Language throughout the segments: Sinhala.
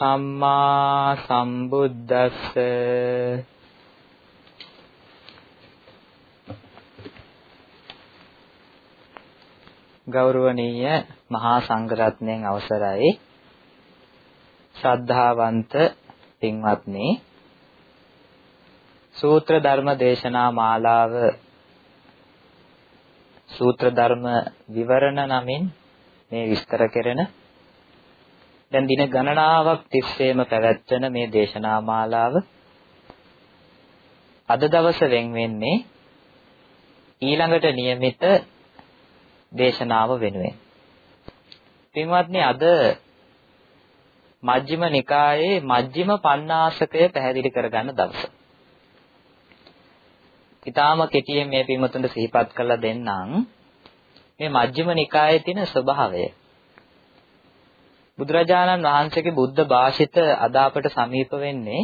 සම්මා සම්බුද්දස්ස. ගෞරවනීය මහා සංඝරත්නයන් අවසරයි. ශ්‍රද්ධාවන්ත පින්වත්නි සූත්‍ර ධර්ම දේශනා මාලාව සූත්‍ර ධර්ම විවරණ නමින් මේ විස්තර කෙරෙන දැන් දින ගණනාවක් තිස්සේම පැවැත්වෙන මේ දේශනා මාලාව අද දවස වෙන් වෙන්නේ ඊළඟට નિયમિત දේශනාව වෙනුවෙන්. පින්වත්නි අද මජ්ක්‍ධිම නිකායේ මජ්ක්‍ධිම පඤ්ඤාසකය පැහැදිලි කරගන්න දවස. ඊටාම කෙටියෙන් මේ පින්වතුන්ට සිහිපත් කරලා දෙන්නම්. මේ මජ්ක්‍ධිම නිකායේ තියෙන ස්වභාවය බුදුරජාණන් වහන්සේගේ බුද්ධ භාෂිත අද අපට සමීප වෙන්නේ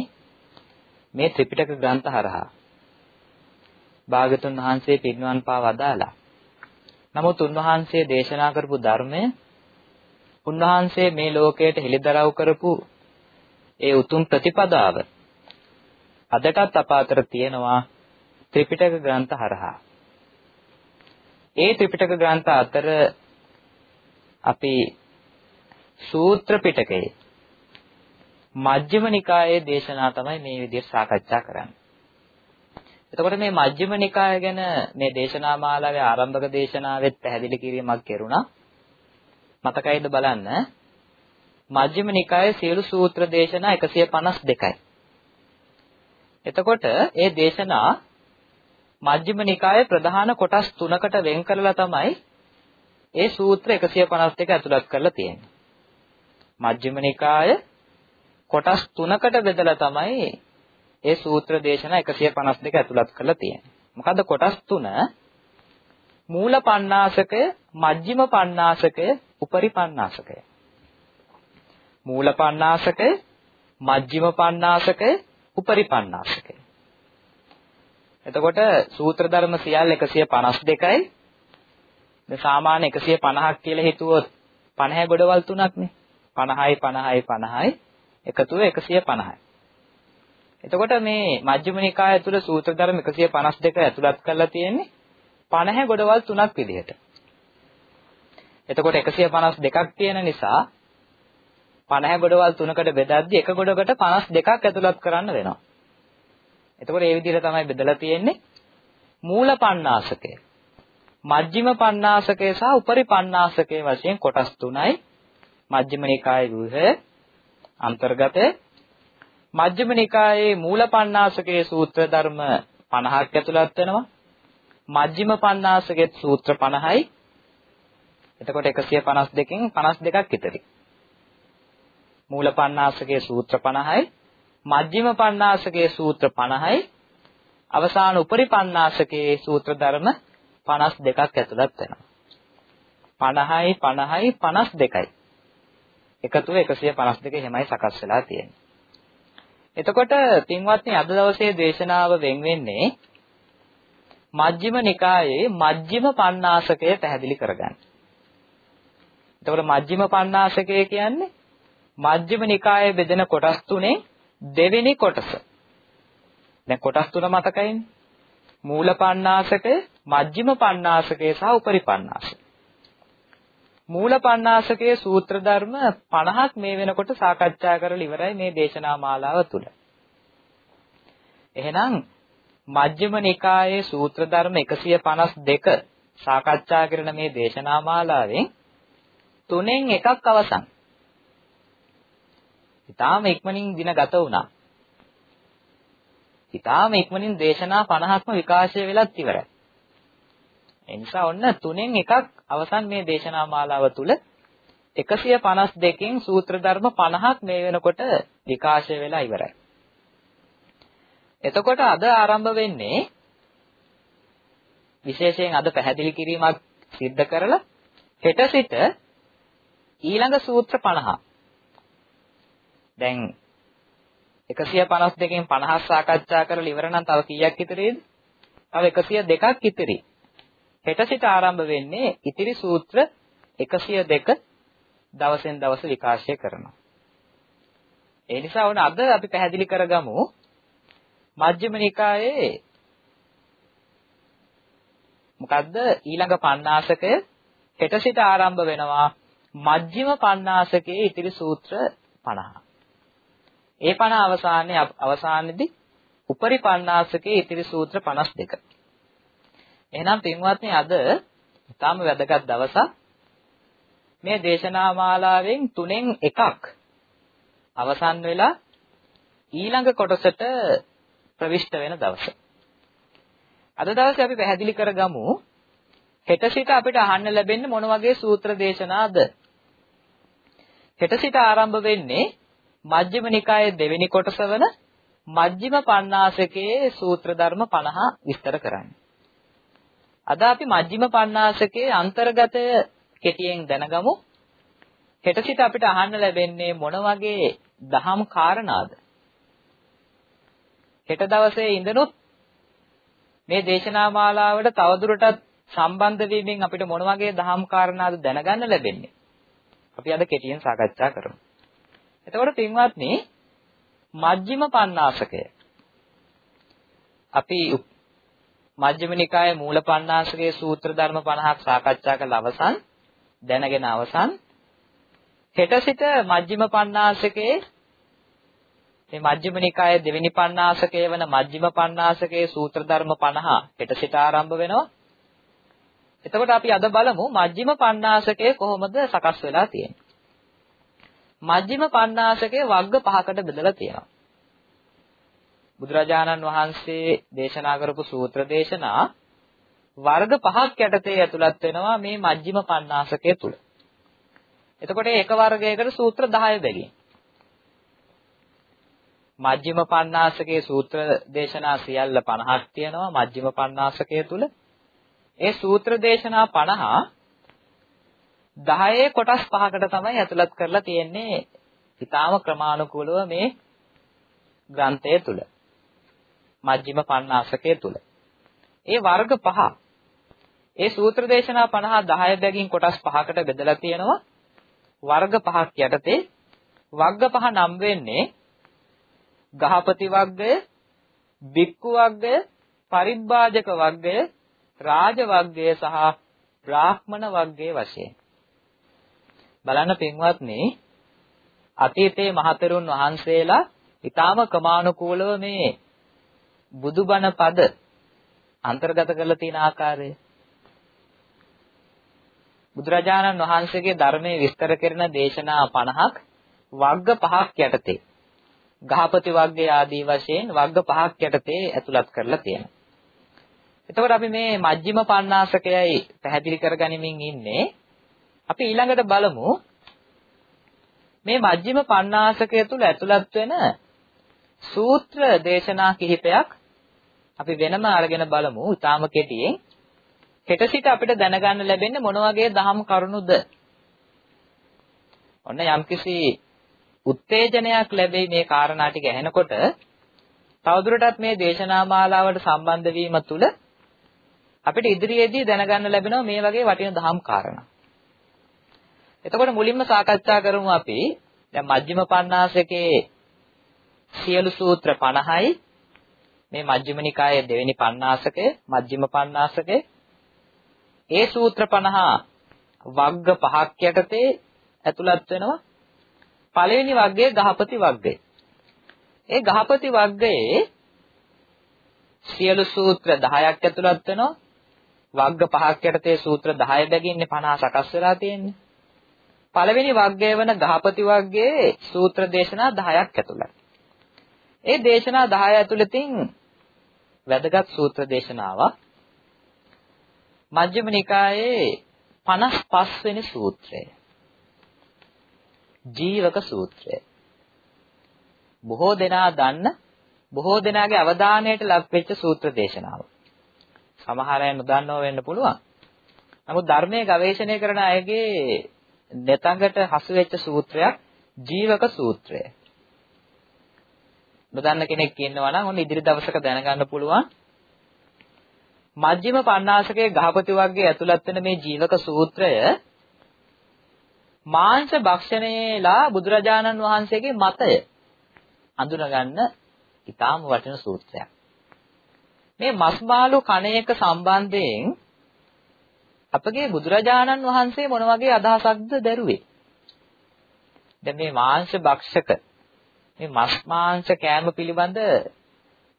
මේ ත්‍රිපිටක ග්‍රන්ථ හරහා. භාගතුන් වහන්සේ පින්වන් පා වදාලා. නමුත් උන්වහන්සේ දේශනා කරපු ධර්මය උන්වහන්සේ මේ ලෝකයට හෙළිදරව් කරපු ඒ උතුම් ප්‍රතිපදාව අදටත් අප අතර තියෙනවා ත්‍රිපිටක ග්‍රන්ථ හරහා. ඒ ත්‍රිපිටක ග්‍රන්ථ අතර අපි සූත්‍ර පිටකයේ මජ්ක්‍ධිම නිකායේ දේශනා තමයි මේ විදිහට සාකච්ඡා කරන්නේ. එතකොට මේ මජ්ක්‍ධිම නිකාය ගැන මේ දේශනා මාලාවේ ආරම්භක දේශනාවෙත් පැහැදිලි කිරීමක් කෙරුණා. මතකයිද බලන්න? මජ්ක්‍ධිම නිකායේ සියලු සූත්‍ර දේශනා 152යි. එතකොට මේ දේශනා මජ්ක්‍ධිම නිකායේ ප්‍රධාන කොටස් තුනකට වෙන් කරලා තමයි ඒ සූත්‍ර 152 ඇතුළත් කරලා තියෙන්නේ. මජ්ක්‍ධිම නිකාය කොටස් තුනකට බෙදලා තමයි ඒ සූත්‍ර දේශනා 152 ඇතුළත් කරලා තියෙන්නේ. මොකද්ද කොටස් තුන? මූල පණ්ණාසකය, මජ්ක්‍ධිම පණ්ණාසකය, උපරි පණ්ණාසකය. මූල පණ්ණාසකය, මජ්ක්‍ධිම පණ්ණාසකය, උපරි පණ්ණාසකය. එතකොට සූත්‍ර ධර්ම සියල්ල 152යි. මේ සාමාන්‍ය 150ක් කියලා හිතුවොත් 50 ගොඩවල් තුනක්නේ. 50යි 50යි 50යි එකතුව 150යි. එතකොට මේ මජ්ක්‍ධිම නිකාය තුළ සූත්‍ර ධර්ම 152 ඇතුළත් කරලා තියෙන්නේ 50 ගොඩවල් තුනක් විදිහට. එතකොට 152ක් තියෙන නිසා 50 ගොඩවල් තුනකට බෙදද්දී එක ගොඩකට 52ක් ඇතුළත් කරන්න වෙනවා. එතකොට මේ විදිහට තමයි බෙදලා තියෙන්නේ මූල පණ්ණාසකය. මජ්ක්‍ධිම පණ්ණාසකය සහ උපරි පණ්ණාසකය වශයෙන් කොටස් තුනයි මජ්ක්‍ධිම නිකායේ වූහ අන්තර්ගතය මජ්ක්‍ධිම නිකායේ මූලපණ්ණාසකයේ සූත්‍ර ධර්ම 50ක් ඇතුළත් වෙනවා. මජ්ක්‍ධිම පණ්ණාසකයේ සූත්‍ර 50යි එතකොට 152කින් 52ක් ඉතිරි. මූලපණ්ණාසකයේ සූත්‍ර 50යි මජ්ක්‍ධිම පණ්ණාසකයේ සූත්‍ර 50යි අවසාන උපරිපණ්ණාසකයේ සූත්‍ර ධර්ම 52ක් ඇතුළත් වෙනවා. 50යි 50යි 52යි එකතුව 152 එහෙමයි සකස් වෙලා තියෙන්නේ. එතකොට පින්වත්නි අද දවසේ දේශනාව වෙන් වෙන්නේ මජ්ක්‍ධිම නිකායේ මජ්ක්‍ධිම පණ්ණාසකය පැහැදිලි කරගන්න. එතකොට මජ්ක්‍ධිම පණ්ණාසකය කියන්නේ මජ්ක්‍ධිම නිකායේ බෙදෙන කොටස් තුනේ දෙවෙනි කොටස. දැන් කොටස් තුන මතකයිනේ. මූල පණ්ණාසකය, මජ්ක්‍ධිම පණ්ණාසකය සහ උපරි පණ්ණාසකය. මූලපණ්ණාසකයේ සූත්‍ර ධර්ම 50ක් මේ වෙනකොට සාකච්ඡා කරලා ඉවරයි මේ දේශනා මාලාව තුල. එහෙනම් මජ්ක්‍ධිම නිකායේ සූත්‍ර ධර්ම 152 සාකච්ඡා කරන මේ දේශනා මාලාවෙන් තුනෙන් එකක් අවසන්. ඊටාම ඉක්මනින් දින ගත වුණා. ඊටාම ඉක්මනින් දේශනා 50ක්ම විකාශය වෙලත් ඉවරයි. ඒ නිසා ඔන්න තුනෙන් එකක් අවසන් මේ දේශනා මාලාව තුල 152කින් සූත්‍ර ධර්ම 50ක් මේ වෙනකොට විකාශය වෙලා ඉවරයි. එතකොට අද ආරම්භ වෙන්නේ විශේෂයෙන් අද පැහැදිලි කිරීමක් සිද්ධ කරලා හෙට සිට ඊළඟ සූත්‍ර 50. දැන් 152කින් 50 සාකච්ඡා කරලා ඉවර නම් තව කීයක් ඉතිරිද? තව 102ක් ඉතිරි. හෙට සිට ආරම්භ වෙන්නේ ඉතිරි සූත්‍ර 102 දවසෙන් දවස විකාශය කරනවා. ඒ නිසා වුණ අද අපි පැහැදිලි කරගමු මජ්ක්‍ධිම නිකායේ මොකද්ද ඊළඟ පණ්ණාසකය හෙට සිට ආරම්භ වෙනවා මජ්ක්‍ධිම පණ්ණාසකයේ ඉතිරි සූත්‍ර 50. ඒ 50 අවසානයේ අවසානයේදී උපරි පණ්ණාසකයේ ඉතිරි සූත්‍ර 52. එහෙනම් පින්වත්නි අද ඉතාම වැදගත් දවසක්. මේ දේශනා මාලාවෙන් තුනෙන් එකක් අවසන් වෙලා ඊළඟ කොටසට ප්‍රවිෂ්ඨ වෙන දවස. අද දවසේ අපි පැහැදිලි කරගමු හෙට සිට අපිට අහන්න ලැබෙන්නේ මොන වගේ සූත්‍ර දේශනාද? හෙට සිට ආරම්භ වෙන්නේ මජ්ක්‍ධිම නිකායේ දෙවෙනි කොටස වන මජ්ක්‍ධිම පඤ්ඤාසකයේ සූත්‍ර ධර්ම 50 විස්තර කරන්නේ. අද අපි මජ්ක්‍ධිම පඤ්ඤාසකයේ අන්තර්ගතය කෙටියෙන් දැනගමු. හෙට සිට අපිට අහන්න ලැබෙන්නේ මොන වගේ දහම් කාරණාද? හෙට දවසේ ඉඳනුත් මේ දේශනා මාලාවට තවදුරටත් සම්බන්ධ වීමෙන් අපිට මොන වගේ දහම් කාරණාද දැනගන්න ලැබෙන්නේ? අපි අද කෙටියෙන් සාකච්ඡා කරමු. එතකොට පින්වත්නි මජ්ක්‍ධිම පඤ්ඤාසකය අපි මජ්ක්‍ධිම නිකායේ මූල පඤ්ඤාසකයේ සූත්‍ර ධර්ම 50ක් සාකච්ඡා කළ අවසන් දැනගෙන අවසන් හෙට සිට මජ්ක්‍ධිම පඤ්ඤාසකයේ මේ මජ්ක්‍ධිම නිකායේ දෙවෙනි පඤ්ඤාසකයේ වන මජ්ක්‍ධිම පඤ්ඤාසකයේ සූත්‍ර ධර්ම 50 හෙට සිට ආරම්භ වෙනවා. එතකොට අපි අද බලමු මජ්ක්‍ධිම පඤ්ඤාසකයේ කොහොමද සකස් වෙලා තියෙන්නේ. මජ්ක්‍ධිම පඤ්ඤාසකයේ වර්ග පහකට බෙදලා තියෙනවා. බුදුරජාණන් වහන්සේ දේශනා කරපු සූත්‍ර දේශනා වර්ග පහක් යටතේ ඇතුළත් වෙනවා මේ මජ්ක්‍ධිම පඤ්ඤාසකය තුල. එතකොට එක වර්ගයකට සූත්‍ර 10 බැගින්. මජ්ක්‍ධිම පඤ්ඤාසකයේ සූත්‍ර දේශනා සියල්ල 50ක් තියෙනවා මජ්ක්‍ධිම පඤ්ඤාසකය තුල. ඒ සූත්‍ර දේශනා 50 10 කොටස් පහකට තමයි ඇතුළත් කරලා තියෙන්නේ. ඊටාම ක්‍රමානුකූලව මේ ග්‍රන්ථය තුල. මජ්ක්‍ධිම පඤ්ඤාසකය තුල. ඒ වර්ග පහ ඒ සූත්‍ර දේශනා 50 10 බැගින් කොටස් පහකට බෙදලා තියෙනවා. වර්ග පහක් යටතේ වර්ග පහ නම් වෙන්නේ ගහපති වර්ගය, බික්කු වර්ගය, පරිබ්බාජක වර්ගය, රාජ වර්ගය සහ බ්‍රාහ්මණ වර්ගයේ වශයෙන්. බලන්න පින්වත්නි අතීතයේ මහතෙරුන් වහන්සේලා ඊටාම ක්‍රමානුකූලව මේ බුදුබණ පද අන්තර්ගත කරලා තියෙන ආකාරය බුදුරජාණන් වහන්සේගේ ධර්මයේ විස්තර කරන දේශනා 50ක් වර්ග පහක් යටතේ ගහපති වර්ගයේ ආදී වශයෙන් වර්ග පහක් යටතේ ඇතුළත් කරලා තියෙනවා. එතකොට අපි මේ මජ්ක්‍ධිම පඤ්ඤාසකයයි පැහැදිලි කරගනිමින් ඉන්නේ. අපි ඊළඟට බලමු මේ මජ්ක්‍ධිම පඤ්ඤාසකය තුල ඇතුළත් වෙන සූත්‍ර දේශනා කිහිපයක් අපි වෙනම අරගෙන බලමු. ඊටාම කෙටියෙන්. හෙට සිට අපිට දැනගන්න ලැබෙන්නේ මොන වගේ දහම් කරුණුද? ඔන්න යම්කිසි උත්තේජනයක් ලැබෙයි මේ කාරණා ටික ඇහෙනකොට තවදුරටත් මේ දේශනා මාලාවට සම්බන්ධ වීම තුළ අපිට ඉදිරියේදී දැනගන්න ලැබෙනවා මේ වගේ වටින දහම් කාරණා. එතකොට මුලින්ම සාකච්ඡා කරමු අපි දැන් මජ්ක්‍ධිම පඤ්ඤාසකේ සියලු සූත්‍ර 50යි මේ මජ්ක්‍ධිම නිකායේ දෙවෙනි පඤ්ඤාසකය මජ්ක්‍ධිම පඤ්ඤාසකේ ඒ සූත්‍ර 50 වග්ග පහක් යටතේ ඇතුළත් වෙනවා පළවෙනි වර්ගය ගහපති වර්ගය. ඒ ගහපති වර්ගයේ සියලු සූත්‍ර 10ක් ඇතුළත් වෙනවා. වග්ග පහක් යටතේ සූත්‍ර 10 බැගින්නේ 50 සකස් වෙලා තියෙන්නේ. පළවෙනි වග්ගය වන ගහපති වග්ගයේ සූත්‍ර දේශනා 10ක් ඇතුළත්. ඒ දේශනා 10 ඇතුළතින් වැදගත් සූත්‍ර දේශනාවක් මජ්ක්‍ධිම නිකායේ 55 වෙනි සූත්‍රය. ජීවක සූත්‍රය. බොහෝ දෙනා දන්න බොහෝ දෙනාගේ අවධානයට ලක් වෙච්ච සූත්‍ර දේශනාව. සමහර අය නොදන්නව වෙන්න පුළුවන්. නමුත් ධර්මයේ ගවේෂණය කරන අයගේ දෙතඟට හසු වෙච්ච සූත්‍රයක් ජීවක සූත්‍රය. නොදන්න කෙනෙක් ඉන්නවා නම් ඔන්න ඉදිරි දවසක දැනගන්න පුළුවන්. මජ්ක්‍ධිම පණ්ණාසකයේ ගහපති වර්ගයේ ඇතුළත් වෙන මේ ජීවක සූත්‍රය මාංශ භක්ෂණයේලා බුදුරජාණන් වහන්සේගේ මතය අඳුනගන්න ඊටාම වටින සූත්‍රයක්. මේ මස් මාළු කණ එක සම්බන්ධයෙන් අපගේ බුදුරජාණන් වහන්සේ මොන වගේ අදහසක්ද දරුවේ? දැන් මේ මාංශ භක්ෂක මේ මස් මාංශ කෑම පිළිබඳ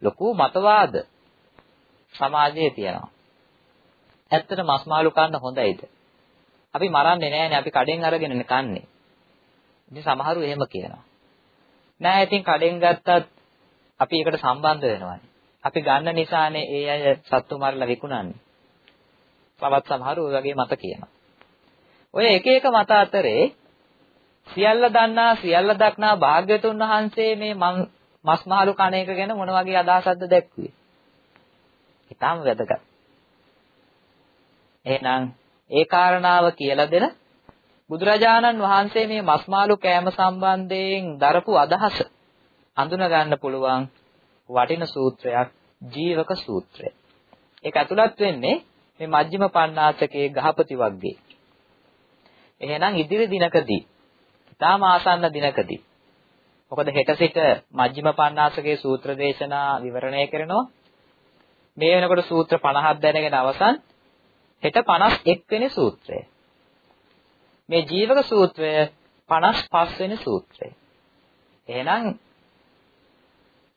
ලොකු මතවාද සමාජයේ තියෙනවා. ඇත්තට මස් මාළු කන්න හොඳයිද? අපි මරන්නේ නැහැනේ අපි කඩෙන් අරගෙන කන්නේ. ඉතින් සමහරු එහෙම කියනවා. නෑ ඉතින් කඩෙන් ගත්තත් අපි ඒකට සම්බන්ධ වෙනවානේ. අපි ගන්න නිසානේ ඒ අය සත්තු මරලා විකුණන්නේ. තවත් සමහරු ඔය වගේ මත කියනවා. ඔය එක එක මත අතරේ සියල්ල දන්නා සියල්ල දක්නා භාග්‍යතුන් වහන්සේ මේ මස් මහලු කණ එක ගැන මොන වගේ අදහසක්ද දැක්ුවේ? ඊටාම වැදගත්. එහෙනම් ඒ කාරණාව කියලා දෙන බුදුරජාණන් වහන්සේ මේ මස් මාළු කෑම සම්බන්ධයෙන් දරපු අදහස අඳුන ගන්න පුළුවන් වටින සූත්‍රයක් ජීවක සූත්‍රය. ඒක ඇතුළත් වෙන්නේ මේ මජ්ක්‍ධිම පණ්ණාසකේ ගහපති වර්ගයේ. එහෙනම් ඉදිරි දිනකදී ඊටාම ආසන්න දිනකදී මොකද හෙට සිට මජ්ක්‍ධිම පණ්ණාසකේ සූත්‍ර දේශනා විවරණය කරනවා. මේ වෙනකොට සූත්‍ර 50ක් දැනගෙන අවසන් හෙට 51 වෙනි සූත්‍රය. මේ ජීවක සූත්‍රය 55 වෙනි සූත්‍රය. එහෙනම්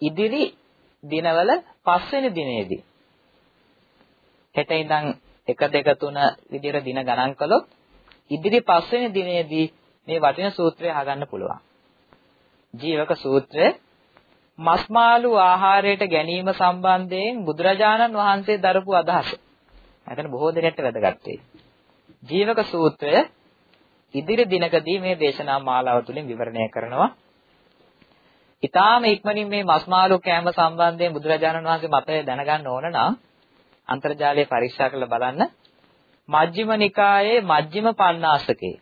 ඉදිරි දිනවල පස්වෙනි දිනේදී හෙට ඉඳන් 1 2 3 විදිහට දින ගණන් කළොත් ඉදිරි පස්වෙනි දිනේදී මේ වටින සූත්‍රය අහගන්න පුළුවන්. ජීවක සූත්‍රය මස් මාළු ආහාරයට ගැනීම සම්බන්ධයෙන් බුදුරජාණන් වහන්සේ දරපු අදහස. එතන බොහෝ දෙනෙක්ට වැදගත් වෙයි. ජීවක සූත්‍රය ඉදිරි දිනකදී මේ දේශනා මාලාව තුළින් විවරණය කරනවා. ඊටාම ඉක්මනින් මේ මස් මාළු කෑම සම්බන්ධයෙන් බුදුරජාණන් වහන්සේ මතය දැනගන්න ඕන නම් අන්තර්ජාලය පරීක්ෂා කරලා බලන්න මජ්ක්‍ධිම නිකායේ මජ්ක්‍ධිම පඤ්ඤාසකේ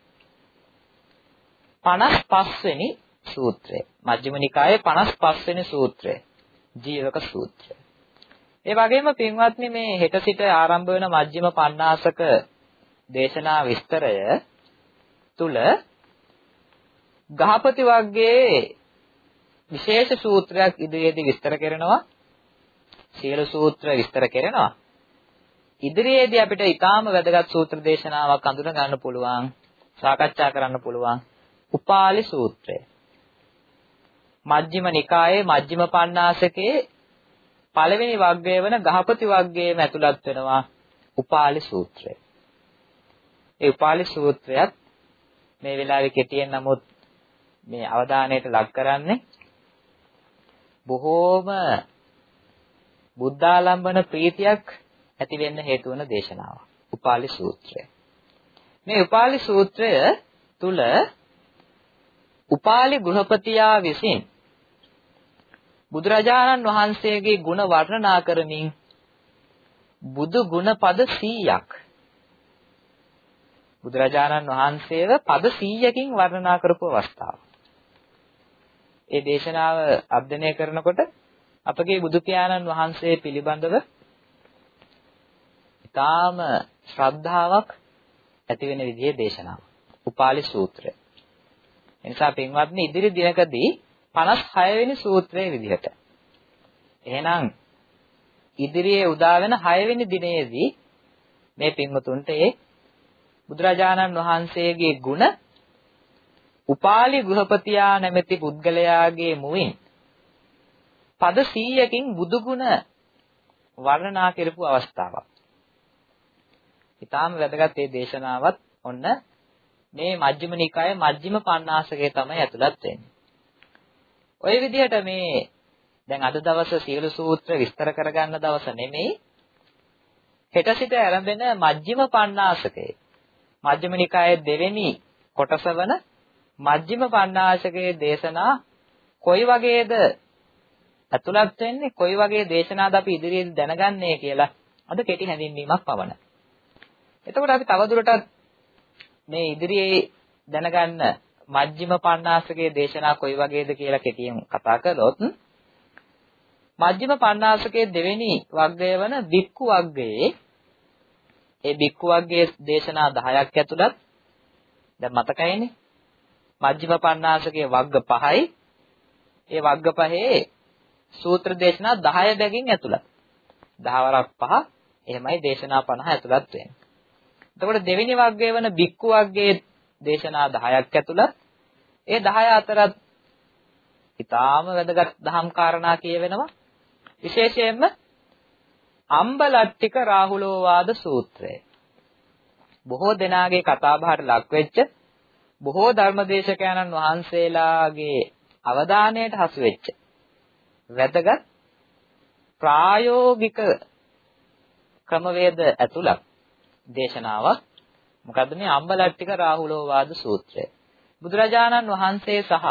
55 වෙනි සූත්‍රය මජ්ක්‍ධිම නිකායේ 55 වෙනි සූත්‍රය ජීවක සූත්‍රය ඒ වගේම පින්වත්නි මේ හෙට සිට ආරම්භ වෙන මජ්ක්‍ධිම පඤ්ඤාසක දේශනා විස්තරය තුල ගහපති වර්ගයේ විශේෂ සූත්‍රයක් ඉදිරියේදී විස්තර කරනවා. සියලු සූත්‍ර විස්තර කරනවා. ඉදිරියේදී අපිට ඊටාම වැදගත් සූත්‍ර දේශනාවක් අඳුන ගන්න පුළුවන්. සාකච්ඡා කරන්න පුළුවන්. උපාලි සූත්‍රය. මජ්ක්‍ධිම නිකායේ මජ්ක්‍ධිම පඤ්ඤාසකේ පළවෙනි වග්ගය වන ගහපති වග්ගයේම ඇතුළත් වෙනවා උපාලි සූත්‍රය. ඒ උපාලි සූත්‍රයත් මේ වෙලාවේ කෙටියෙන් නමුත් මේ අවධානයට ලක් කරන්නේ බොහෝම බුද්ධාලම්බන ප්‍රීතියක් ඇති වෙන්න හේතු වන දේශනාවක්. උපාලි සූත්‍රය. මේ උපාලි සූත්‍රය තුල උපාලි ගෘහපතියා විසින් බුදුරජාණන් වහන්සේගේ ගුණ වර්ණනා කරමින් බුදු ගුණ පද 100ක් බුදුරජාණන් වහන්සේව පද 100කින් වර්ණනා කරපු අවස්ථාව. ඒ දේශනාව අධ්‍යයනය කරනකොට අපගේ බුදු පියාණන් වහන්සේ පිළිබඳව ඊටාම ශ්‍රද්ධාවක් ඇති වෙන විදිහේ දේශනාවක්. උපාලි සූත්‍රය. එනිසා පින්වත්නි ඉදිරි දිනකදී 56 වෙනි සූත්‍රයේ විදිහට. එහෙනම් ඉදිරියේ උදා වෙන 6 වෙනි දිනේදී මේ පින්වතුන්ට ඒ බුදුරජාණන් වහන්සේගේ ගුණ උපාලි ගෘහපතියා නැමැති පුද්ගලයාගේ මුවින් පද 100කින් බුදුගුණ වර්ණනා කරපු අවස්ථාවක්. ඊටාම වැදගත් මේ දේශනාවත් ඔන්න මේ මජ්ක්‍ධිම නිකායේ මජ්ක්‍ධිම පඤ්ඤාසකේ තමයි ඇතුළත් වෙන්නේ. ওই විදිහට මේ දැන් අද දවස සියලු සූත්‍ර විස්තර කරගන්න දවස නෙමෙයි හෙට සිට ආරම්භෙන මජ්ක්‍ධිම පඤ්ඤාසකේ මජ්ක්‍ධිම නිකායේ දෙවෙනි කොටස වන මජ්ක්‍ධිම පඤ්ඤාසකේ දේශනා කොයි වගේද ඇතුළත් වෙන්නේ කොයි වගේ දේශනාද අපි ඉදිරියේ දැනගන්නේ කියලා අද කෙටි හැඳින්වීමක් පවන. එතකොට අපි තවදුරටත් මේ ඉදිරියේ දැනගන්න මජ්ක්‍ධිම පණ්ණාසකයේ දේශනා කොයි වගේද කියලා කෙටියෙන් කතා කළොත් මජ්ක්‍ධිම පණ්ණාසකයේ දෙවෙනි වග්ගය වන බික්කු වග්ගයේ ඒ බික්කු වග්ගයේ දේශනා 10ක් ඇතුළත් දැන් මතකයිනේ මජ්ක්‍ධිම පණ්ණාසකයේ වග්ග 5යි ඒ වග්ග පහේ සූත්‍ර දේශනා 10 බැගින් ඇතුළත්. 10 වරක් 5 එහෙමයි දේශනා 50 ඇතුළත් වෙන්නේ. එතකොට දෙවෙනි වර්ගය වන බික්කු වර්ගයේ දේශනා 10ක් ඇතුළත් ඒ 10 අතරත් ඊටාම වැදගත් දහම් කාරණා කියවෙනවා. විශේෂයෙන්ම අම්බලට්ටික රාහුලෝවාද සූත්‍රය. බොහෝ දෙනාගේ කතාබහට ලක් වෙච්ච බොහෝ ධර්මදේශකයන්න් වහන්සේලාගේ අවධානයට හසු වෙච්ච වැදගත් ප්‍රායෝගික ක්‍රමවේද ඇතුළත් දේශනාවක්. මොකද්ද මේ අම්බලට්ටික රාහුලෝවාද සූත්‍රය. බුදුරජාණන් වහන්සේ සහ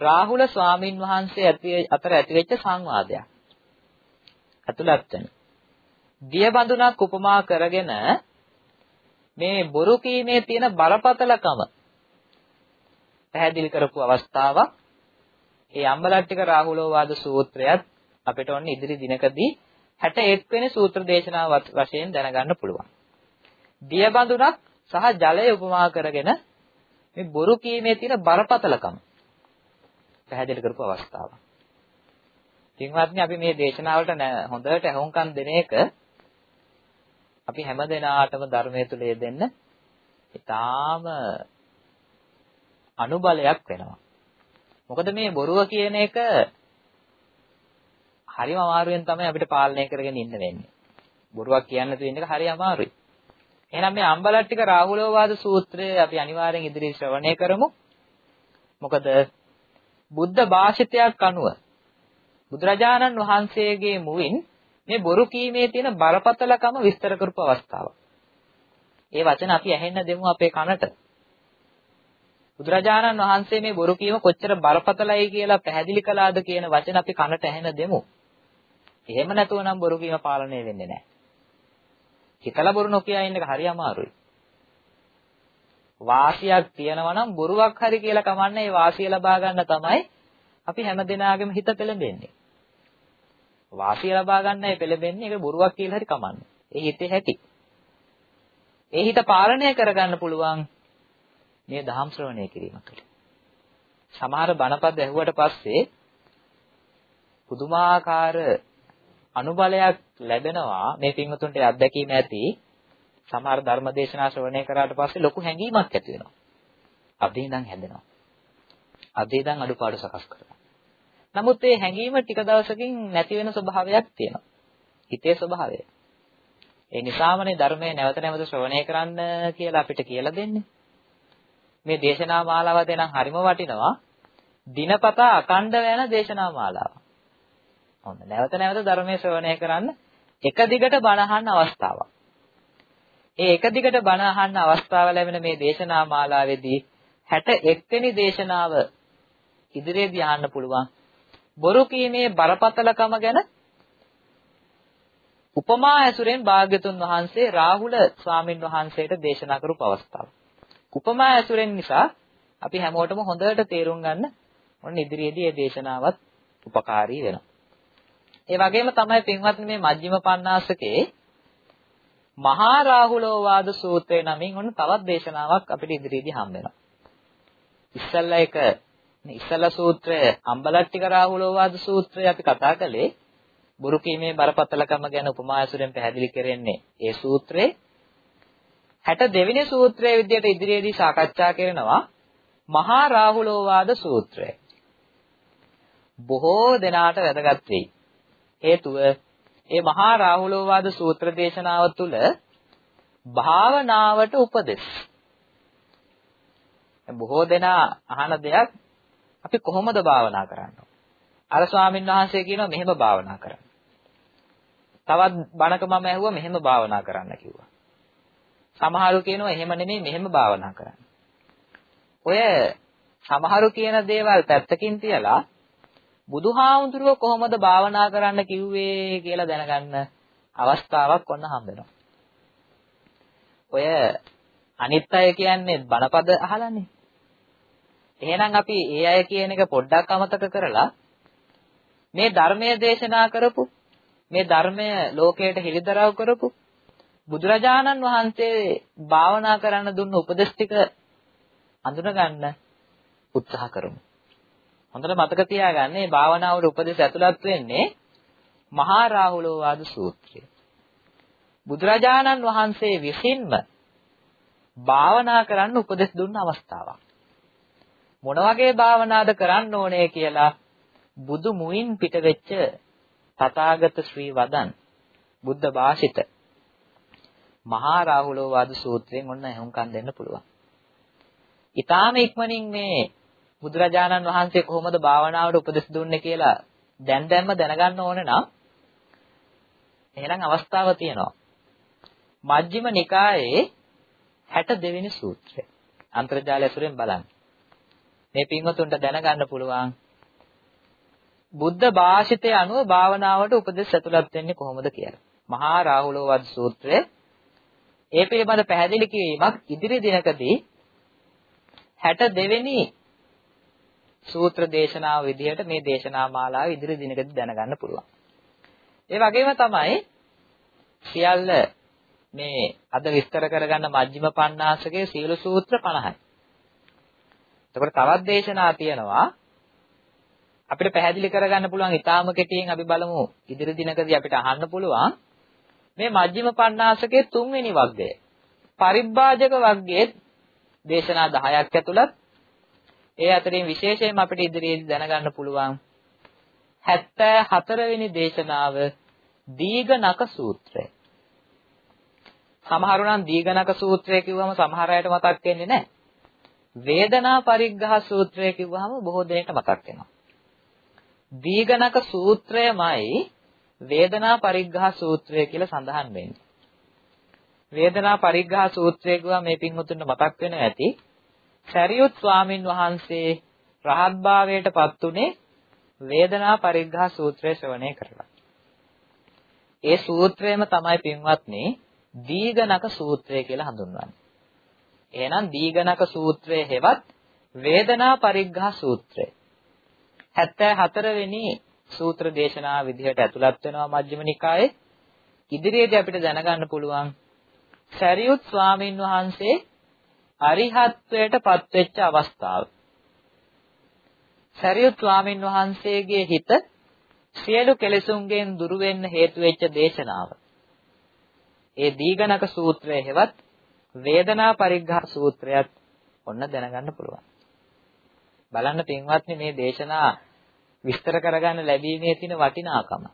රාහුල ස්වාමින් වහන්සේ අතර ඇතිවෙච්ච සංවාදයක්. අතුලත් වෙන. දියබඳුනක් උපමා කරගෙන මේ බොරු කීමේ තියෙන බරපතලකම පැහැදිලි කරපු අවස්ථාවක්. ඒ අම්බලට්ටික රාහුලෝවාද සූත්‍රයත් අපිට ඔන්න ඉදිරි දිනකදී 61 වෙනි සූත්‍ර දේශනාව වශයෙන් දැනගන්න පුළුවන්. දියබඳුනක් සහ ජලය උපමා කරගෙන මේ බොරු කීමේ තියෙන බරපතලකම පැහැදිලි කරපු අවස්ථාවක්. පින්වත්නි අපි මේ දේශනාවලට හොඳට අහුම්කම් දෙන එක අපි හැමදෙනාටම ධර්මයේ තුල යෙදෙන්න ඊටාම අනුබලයක් වෙනවා. මොකද මේ බොරුව කියන එක හරිම අමාරුවෙන් තමයි අපිට පාලනය කරගෙන ඉන්න වෙන්නේ. බොරුවක් කියන්න තියෙන එක හරි අමාරුයි. එහෙනම් මේ අම්බලට්ටික රාහුලෝවාද සූත්‍රය අපි අනිවාර්යෙන් ඉදිරි ශ්‍රවණය කරමු. මොකද බුද්ධ භාෂිතයක් අනුව බුදුරජාණන් වහන්සේගේ මුවින් මේ බොරු කීමේ තියෙන බරපතලකම විස්තර කරපු අවස්ථාවක්. ඒ වචන අපි ඇහෙන්න දෙමු අපේ කනට. බුදුරජාණන් වහන්සේ මේ බොරු කීම කොච්චර බරපතලයි කියලා පැහැදිලි කළාද කියන වචන අපි කනට ඇහෙන්න දෙමු. එහෙම නැතුව නම් බොරු කීම පාලනය වෙන්නේ නැහැ. හිතලා බොරු නොකිය ඉන්න එක හරි අමාරුයි. වාසියක් තියනවා නම් බොරුවක් හරි කියලා කමන්නේ ඒ වාසිය ලබා ගන්න තමයි අපි හැමදෙනාගේම හිත පෙළඹෙන්නේ. වාසිය ලබා ගන්නයි පෙළඹෙන්නේ ඒක බොරුවක් කියලා හරි කමන්නේ. ඒ හිතේ හැටි. ඒ හිත පාලනය කරගන්න පුළුවන් මේ දහම් ශ්‍රවණය කිරීම තුළ. සමහර බණපද ඇහුවට පස්සේ පුදුමාකාර අනුබලයක් ලැබෙනවා මේ පින්වතුන්ට අත්දැකීම ඇති සමහර ධර්මදේශනා ශ්‍රවණය කරාට පස්සේ ලොකු හැඟීමක් ඇති වෙනවා. අදී ඉඳන් හැදෙනවා. අදී ඉඳන් අඩුපාඩු සකස් කරනවා. නමුත් මේ හැඟීම ටික දවසකින් නැති වෙන ස්වභාවයක් තියෙනවා. හිතේ ස්වභාවය. ඒ නිසාමනේ ධර්මයේ නැවත නැවත ශ්‍රවණය කරන්න කියලා අපිට කියලා දෙන්නේ. මේ දේශනා මාලාව දෙනම් හරිම වටිනවා. දිනපතා අකණ්ඩව යන දේශනා මාලාව. ඔන්න නැවත නැවත ධර්මයේ ශ්‍රවණය කරන්න එක දිගට බණ අහන්න අවස්ථාවක්. ඒ එක දිගට බණ අහන්න අවස්ථාව ලැබෙන මේ දේශනා මාලාවේදී 61 වෙනි දේශනාව ඉදිරියේදී අහන්න පුළුවන්. බොරු කීමේ බරපතලකම ගැන උපමා ඇසුරෙන් භාග්‍යතුන් වහන්සේ රාහුල ස්වාමින් වහන්සේට දේශනා කරපු අවස්ථාව. උපමා ඇසුරෙන් නිසා අපි හැමෝටම හොඳට තේරුම් ගන්න ඔන්න ඉදිරියේදී මේ දේශනාවත් උපකාරී වෙනවා. ඒ වගේම තමයි පින්වත්නි මේ මජ්ක්‍ධිම පඤ්ඤාසකේ මහා රාහුලෝවාද සූත්‍රය නමින් ඔන්න තවත් දේශනාවක් අපිට ඉදිරියේදී හම්බ වෙනවා. ඉස්සල්ලා එක ඉස්සල්ලා සූත්‍රය අම්බලට්ටික රාහුලෝවාද සූත්‍රය අපි කතා කළේ බුරු කීමේ බරපතලකම ගැන උපමායසුරෙන් පැහැදිලි කරන්නේ ඒ සූත්‍රේ 62 වෙනි සූත්‍රයේ විදිහට ඉදිරියේදී සාකච්ඡා කරනවා මහා රාහුලෝවාද සූත්‍රය. බොහෝ දෙනාට වැදගත් වෙයි. හේතුව ඒ මහා රාහුලෝවාද සූත්‍ර දේශනාව තුළ භාවනාවට උපදෙස්. බොහෝ දෙනා අහන දෙයක් අපි කොහොමද භාවනා කරන්නේ? අර ස්වාමීන් වහන්සේ කියනවා මෙහෙම භාවනා කරන්න. තවත් බණක මම ඇහුවා මෙහෙම භාවනා කරන්න කිව්වා. සමහරු කියනවා එහෙම නෙමෙයි මෙහෙම භාවනා කරන්න. ඔය සමහරු කියන දේවල් පැත්තකින් තියලා බුදුහාමුදුරුව කොහොමද භාවනා කරන්න කිව්වේ කියලා දැනගන්න අවස්ථාවක් ඔන්න හම්බෙනවා. ඔය අනිත් අය කියන්නේ බණපද අහලානේ. එහෙනම් අපි ඒ අය කියන එක පොඩ්ඩක් අමතක කරලා මේ ධර්මයේ දේශනා කරපු මේ ධර්මය ලෝකයට හිලිදරව් කරපු බුදුරජාණන් වහන්සේ භාවනා කරන්න දුන්න උපදෙස් ටික අඳුනගන්න උත්සාහ කරමු. හොඳට මතක තියාගන්න මේ භාවනාවට උපදෙස් ඇතුළත් වෙන්නේ මහා රාහුලෝවාද සූත්‍රය. බුදුරජාණන් වහන්සේ විසින්ම භාවනා කරන්න උපදෙස් දුන්න අවස්ථාවක්. මොන වගේ භාවනාද කරන්න ඕනේ කියලා බුදු මුවින් පිට වෙච්ච තථාගත ශ්‍රී වදන් බුද්ධ භාෂිත මහා රාහුලෝවාද සූත්‍රයෙන් ඔන්න එහුම්කම් දෙන්න පුළුවන්. ඊටාම ඉක්මනින් මේ බුදුරජාණන් වහන්සේ කොහොමද භාවනාවට උපදෙස් දුන්නේ කියලා දැන් දැන්ම දැනගන්න ඕනේ නම් එහෙනම් අවස්ථාව තියෙනවා. මජ්ක්‍ධිම නිකායේ 62 වෙනි සූත්‍රය. අන්තර්ජාලය ඇසුරෙන් බලන්න. මේ පින්වතුන්ට දැනගන්න පුළුවන් බුද්ධ භාෂිතය අනුව භාවනාවට උපදෙස් ඇතුළත් වෙන්නේ කොහොමද කියලා. මහා රාහුලෝවද සූත්‍රය ඒ පිළිබඳ පැහැදිලි කිරීමක් ඉදිරි දිනකදී 62 වෙනි සූත්‍ර දේශනාව විදිහට මේ දේශනා මාලාව ඉදිරි දිනකදී දැනගන්න පුළුවන්. ඒ වගේම තමයි සියල්ල මේ අද විස්තර කරගන්න මජ්ක්‍ධිම පඤ්ඤාසකයේ සීල සූත්‍ර 50යි. එතකොට තවත් දේශනා තියෙනවා අපිට පැහැදිලි කරගන්න පුළුවන් ඊටාම කෙටියෙන් අපි බලමු ඉදිරි දිනකදී අපිට අහන්න පුළුවන් මේ මජ්ක්‍ධිම පඤ්ඤාසකයේ තුන්වෙනි වග්ගය පරිබ්බාජක වග්ගයේ දේශනා 10ක් ඇතුළත් ඒ අතරින් විශේෂයෙන්ම අපිට ඉදිරියේදී දැනගන්න පුළුවන් 74 වෙනි දේශනාව දීඝනක සූත්‍රය. සමහරු නම් දීඝනක සූත්‍රය කිව්වම සමහර අයට මතක් වෙන්නේ නැහැ. වේදනා පරිග්‍රහ සූත්‍රය කිව්වහම බොහෝ දෙනෙක්ට මතක් වෙනවා. දීඝනක සූත්‍රයමයි වේදනා පරිග්‍රහ සූත්‍රය කියලා සඳහන් වෙන්නේ. වේදනා පරිග්‍රහ සූත්‍රය කිව්වා මේ පින්වතුන්ට මතක් වෙන ඇති. සරියුත් ස්වාමින් වහන්සේ රහත් භාවයට පත් උනේ වේදනා පරිග්‍රහ සූත්‍රය ශ්‍රවණය කරලා. ඒ සූත්‍රයම තමයි පින්වත්නි දීඝනක සූත්‍රය කියලා හඳුන්වන්නේ. එහෙනම් දීඝනක සූත්‍රය හෙවත් වේදනා පරිග්‍රහ සූත්‍රය. 74 වෙනි සූත්‍ර දේශනා විදිහට ඇතුළත් වෙනවා මජ්ක්‍ධිම නිකායේ. ඉදිරියේදී අපිට දැනගන්න පුළුවන් සරියුත් ස්වාමින් වහන්සේ අරිහත්ත්වයට පත්වෙච්ච අවස්ථාව. සරියුත් ස්වාමින් වහන්සේගේ හිත සියලු කෙලෙසුන්ගෙන් දුරු වෙන්න හේතු වෙච්ච දේශනාව. ඒ දීඝනක සූත්‍රය හෙවත් වේදනා පරිග්‍රහ සූත්‍රයත් ඔන්න දැනගන්න පුළුවන්. බලන්න පින්වත්නි මේ දේශනා විස්තර කරගන්න ලැබීමේ තියෙන වටිනාකම.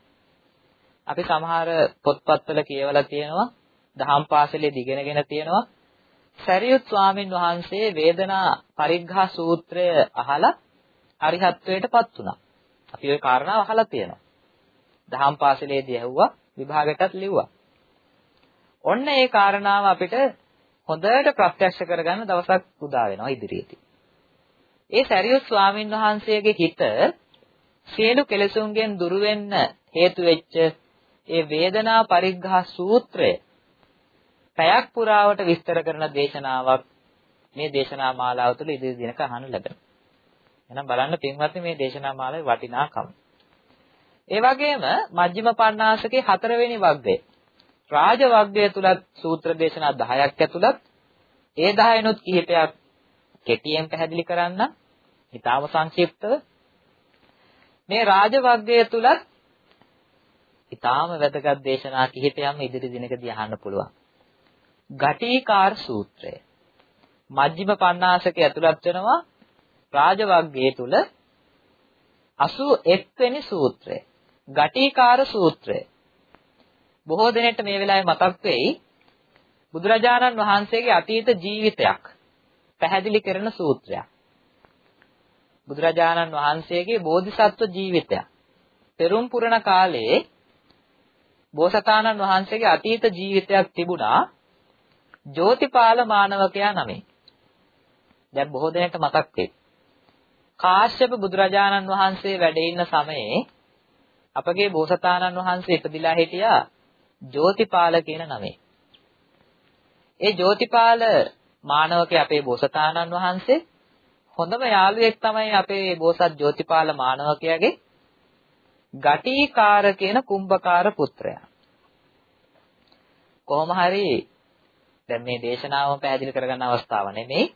අපි සමහර පොත්පත්වල කියවලා තියෙනවා, දහම් පාසලේ දිගෙනගෙන තියෙනවා. සරියුත් ස්වාමින් වහන්සේ වේදනා පරිග්‍රහ සූත්‍රය අහලා අරිහත්ත්වයටපත් වුණා. අපි ওই කාරණාව අහලා තියෙනවා. දහම් පාසලේදී ඇහුවා, විභාගයටත් ලිව්වා. ඔන්න ඒ කාරණාව අපිට හොඳට ප්‍රත්‍යක්ෂ කරගන්න දවසක් උදා වෙනවා ඉදිරියේදී. ඒ සරියුත් ස්වාමින් වහන්සේගේ හිත සියලු කෙලෙසුන්ගෙන් දුරු වෙන්න හේතු වෙච්ච ඒ වේදනා පරිග්‍රහ සූත්‍රය පැයක් පුරාවට විස්තර කරන දේශනාවක් මේ දේශනා මාලාව තුළ ඉදිරි දිනක අහන්න ලැබෙනවා. එහෙනම් බලන්න පින්වත්නි මේ දේශනා මාලාවේ වටිනාකම. ඒ වගේම මජ්ක්‍ධිම පඤ්ඤාසකේ හතරවෙනි වග්ගය. රාජ වග්ගය තුලත් සූත්‍ර දේශනා 10ක් ඇතුළත් ඒ 10 නොත් කිහිපයක් කෙටියෙන් පැහැදිලි කරන්න. ඊටාම සංක්ෂිප්තව මේ රාජවග්ගය තුලත් ඊටාම වැදගත් දේශනා කිහිපයක්ම ඉදිරි දිනකදී අහන්න පුළුවන්. ගටිකාර සූත්‍රය. මජ්ක්‍ධිම පඤ්ඤාසකයේ ඇතුළත් වෙනවා රාජවග්ගයේ තුල 81 වෙනි සූත්‍රය. ගටිකාර සූත්‍රය. බොහෝ දෙනෙක්ට මේ වෙලාවේ මතක් වෙයි බුදුරජාණන් වහන්සේගේ අතීත ජීවිතයක් පැහැදිලි කරන සූත්‍රයක්. බුදුරජාණන් වහන්සේගේ බෝධිසත්ව ජීවිතයක්. පෙරම් පුරණ කාලයේ බෝසතාණන් වහන්සේගේ අතීත ජීවිතයක් තිබුණා ජෝතිපාල මානවකයා නමින්. දැන් බොහෝ දෙනෙක්ට මතක් වෙයි. කාශ්‍යප බුදුරජාණන් වහන්සේ වැඩ ඉන්න සමයේ අපගේ බෝසතාණන් වහන්සේ ඉපදිලා හිටියා ජෝතිපාල කියන නමේ. ඒ ජෝතිපාල මානවකේ අපේ බෝසතාණන් වහන්සේ හොඳම යාළුවෙක් තමයි අපේ බෝසත් ජෝතිපාල මානවකයාගේ ගටිකාර කියන කුම්භකාර පුත්‍රයා. කොහොම හරි දැන් මේ දේශනාවම පැහැදිලි කරගන්න අවස්ථාව නෙමෙයි.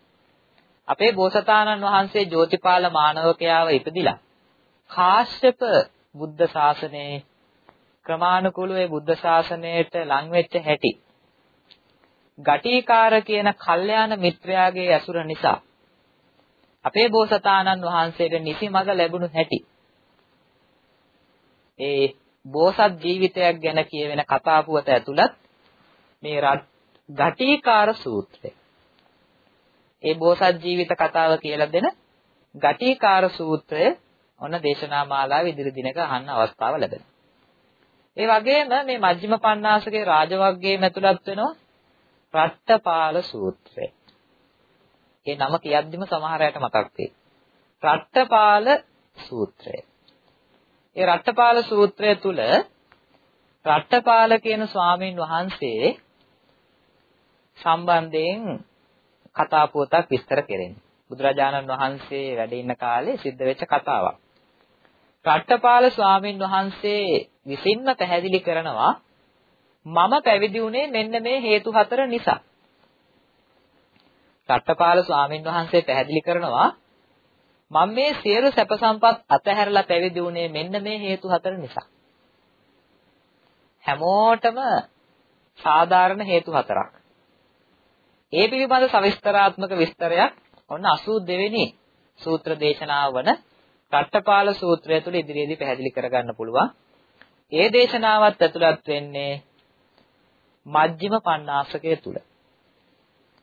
අපේ බෝසතාණන් වහන්සේ ජෝතිපාල මානවකයාව ඉපදිලා කාශ්‍යප බුද්ධ ශාසනයේ ක්‍රමානුකූලව ඒ බුද්ධ ශාසනයට ලං වෙච්ච හැටි ගටිකාර කියන කල්යාණ මිත්‍රයාගේ ඇසුර නිසා අපේ බෝසතාණන් වහන්සේට නිසි මඟ ලැබුණු හැටි ඒ බෝසත් ජීවිතයක් ගැන කියවෙන කතා පුවත ඇතුළත් මේ ගටිකාර සූත්‍රය ඒ බෝසත් ජීවිත කතාව කියලා දෙන ගටිකාර සූත්‍රය ඔන්න දේශනා මාලාවේ ඉදිරි දිනක අහන්න අවස්ථාව ලැබෙනවා. ඒ වගේම මේ මජ්ක්‍ධිම පඤ්ඤාසකේ රාජවග්ගයේ ඇතුළත් වෙනවා රට්ටපාල සූත්‍රය. ඒ නම කියද්දිම සමහර අයට මතක් වෙයි. රට්ටපාල සූත්‍රය. ඒ රට්ටපාල සූත්‍රය තුල රට්ටපාල කියන ස්වාමීන් වහන්සේ සම්බන්ධයෙන් කතා පුවතක් විස්තර කෙරෙන්නේ. බුදුරජාණන් වහන්සේ වැඩ ඉන්න කාලේ සිද්ධ වෙච්ච කතාවක්. රට්ටපාල ස්වාමීන් වහන්සේ විසින්ම පැහැදිලි කරනවා මම පැවිදි වුණේ මෙන්න මේ හේතු හතර නිසා. රට්ටපාල ස්වාමීන් වහන්සේ පැහැදිලි කරනවා මම මේ සියලු සැප සම්පත් අතහැරලා පැවිදි වුණේ මෙන්න මේ හේතු හතර නිසා. හැමෝටම සාධාරණ හේතු හතරක්. ඒ පිළිබඳ සවිස්තරාත්මක විස්තරයක් ඔන්න 82 වෙනි සූත්‍ර දේශනාව වන රට්ටපාල සූත්‍රය තුළ ඉදිරියේදී පැහැදිලි කරගන්න පුළුවන්. ඒ දේශනාවත් ඇතුළත් වෙන්නේ මජ්ක්‍ධිම පණ්ණාසකය තුල.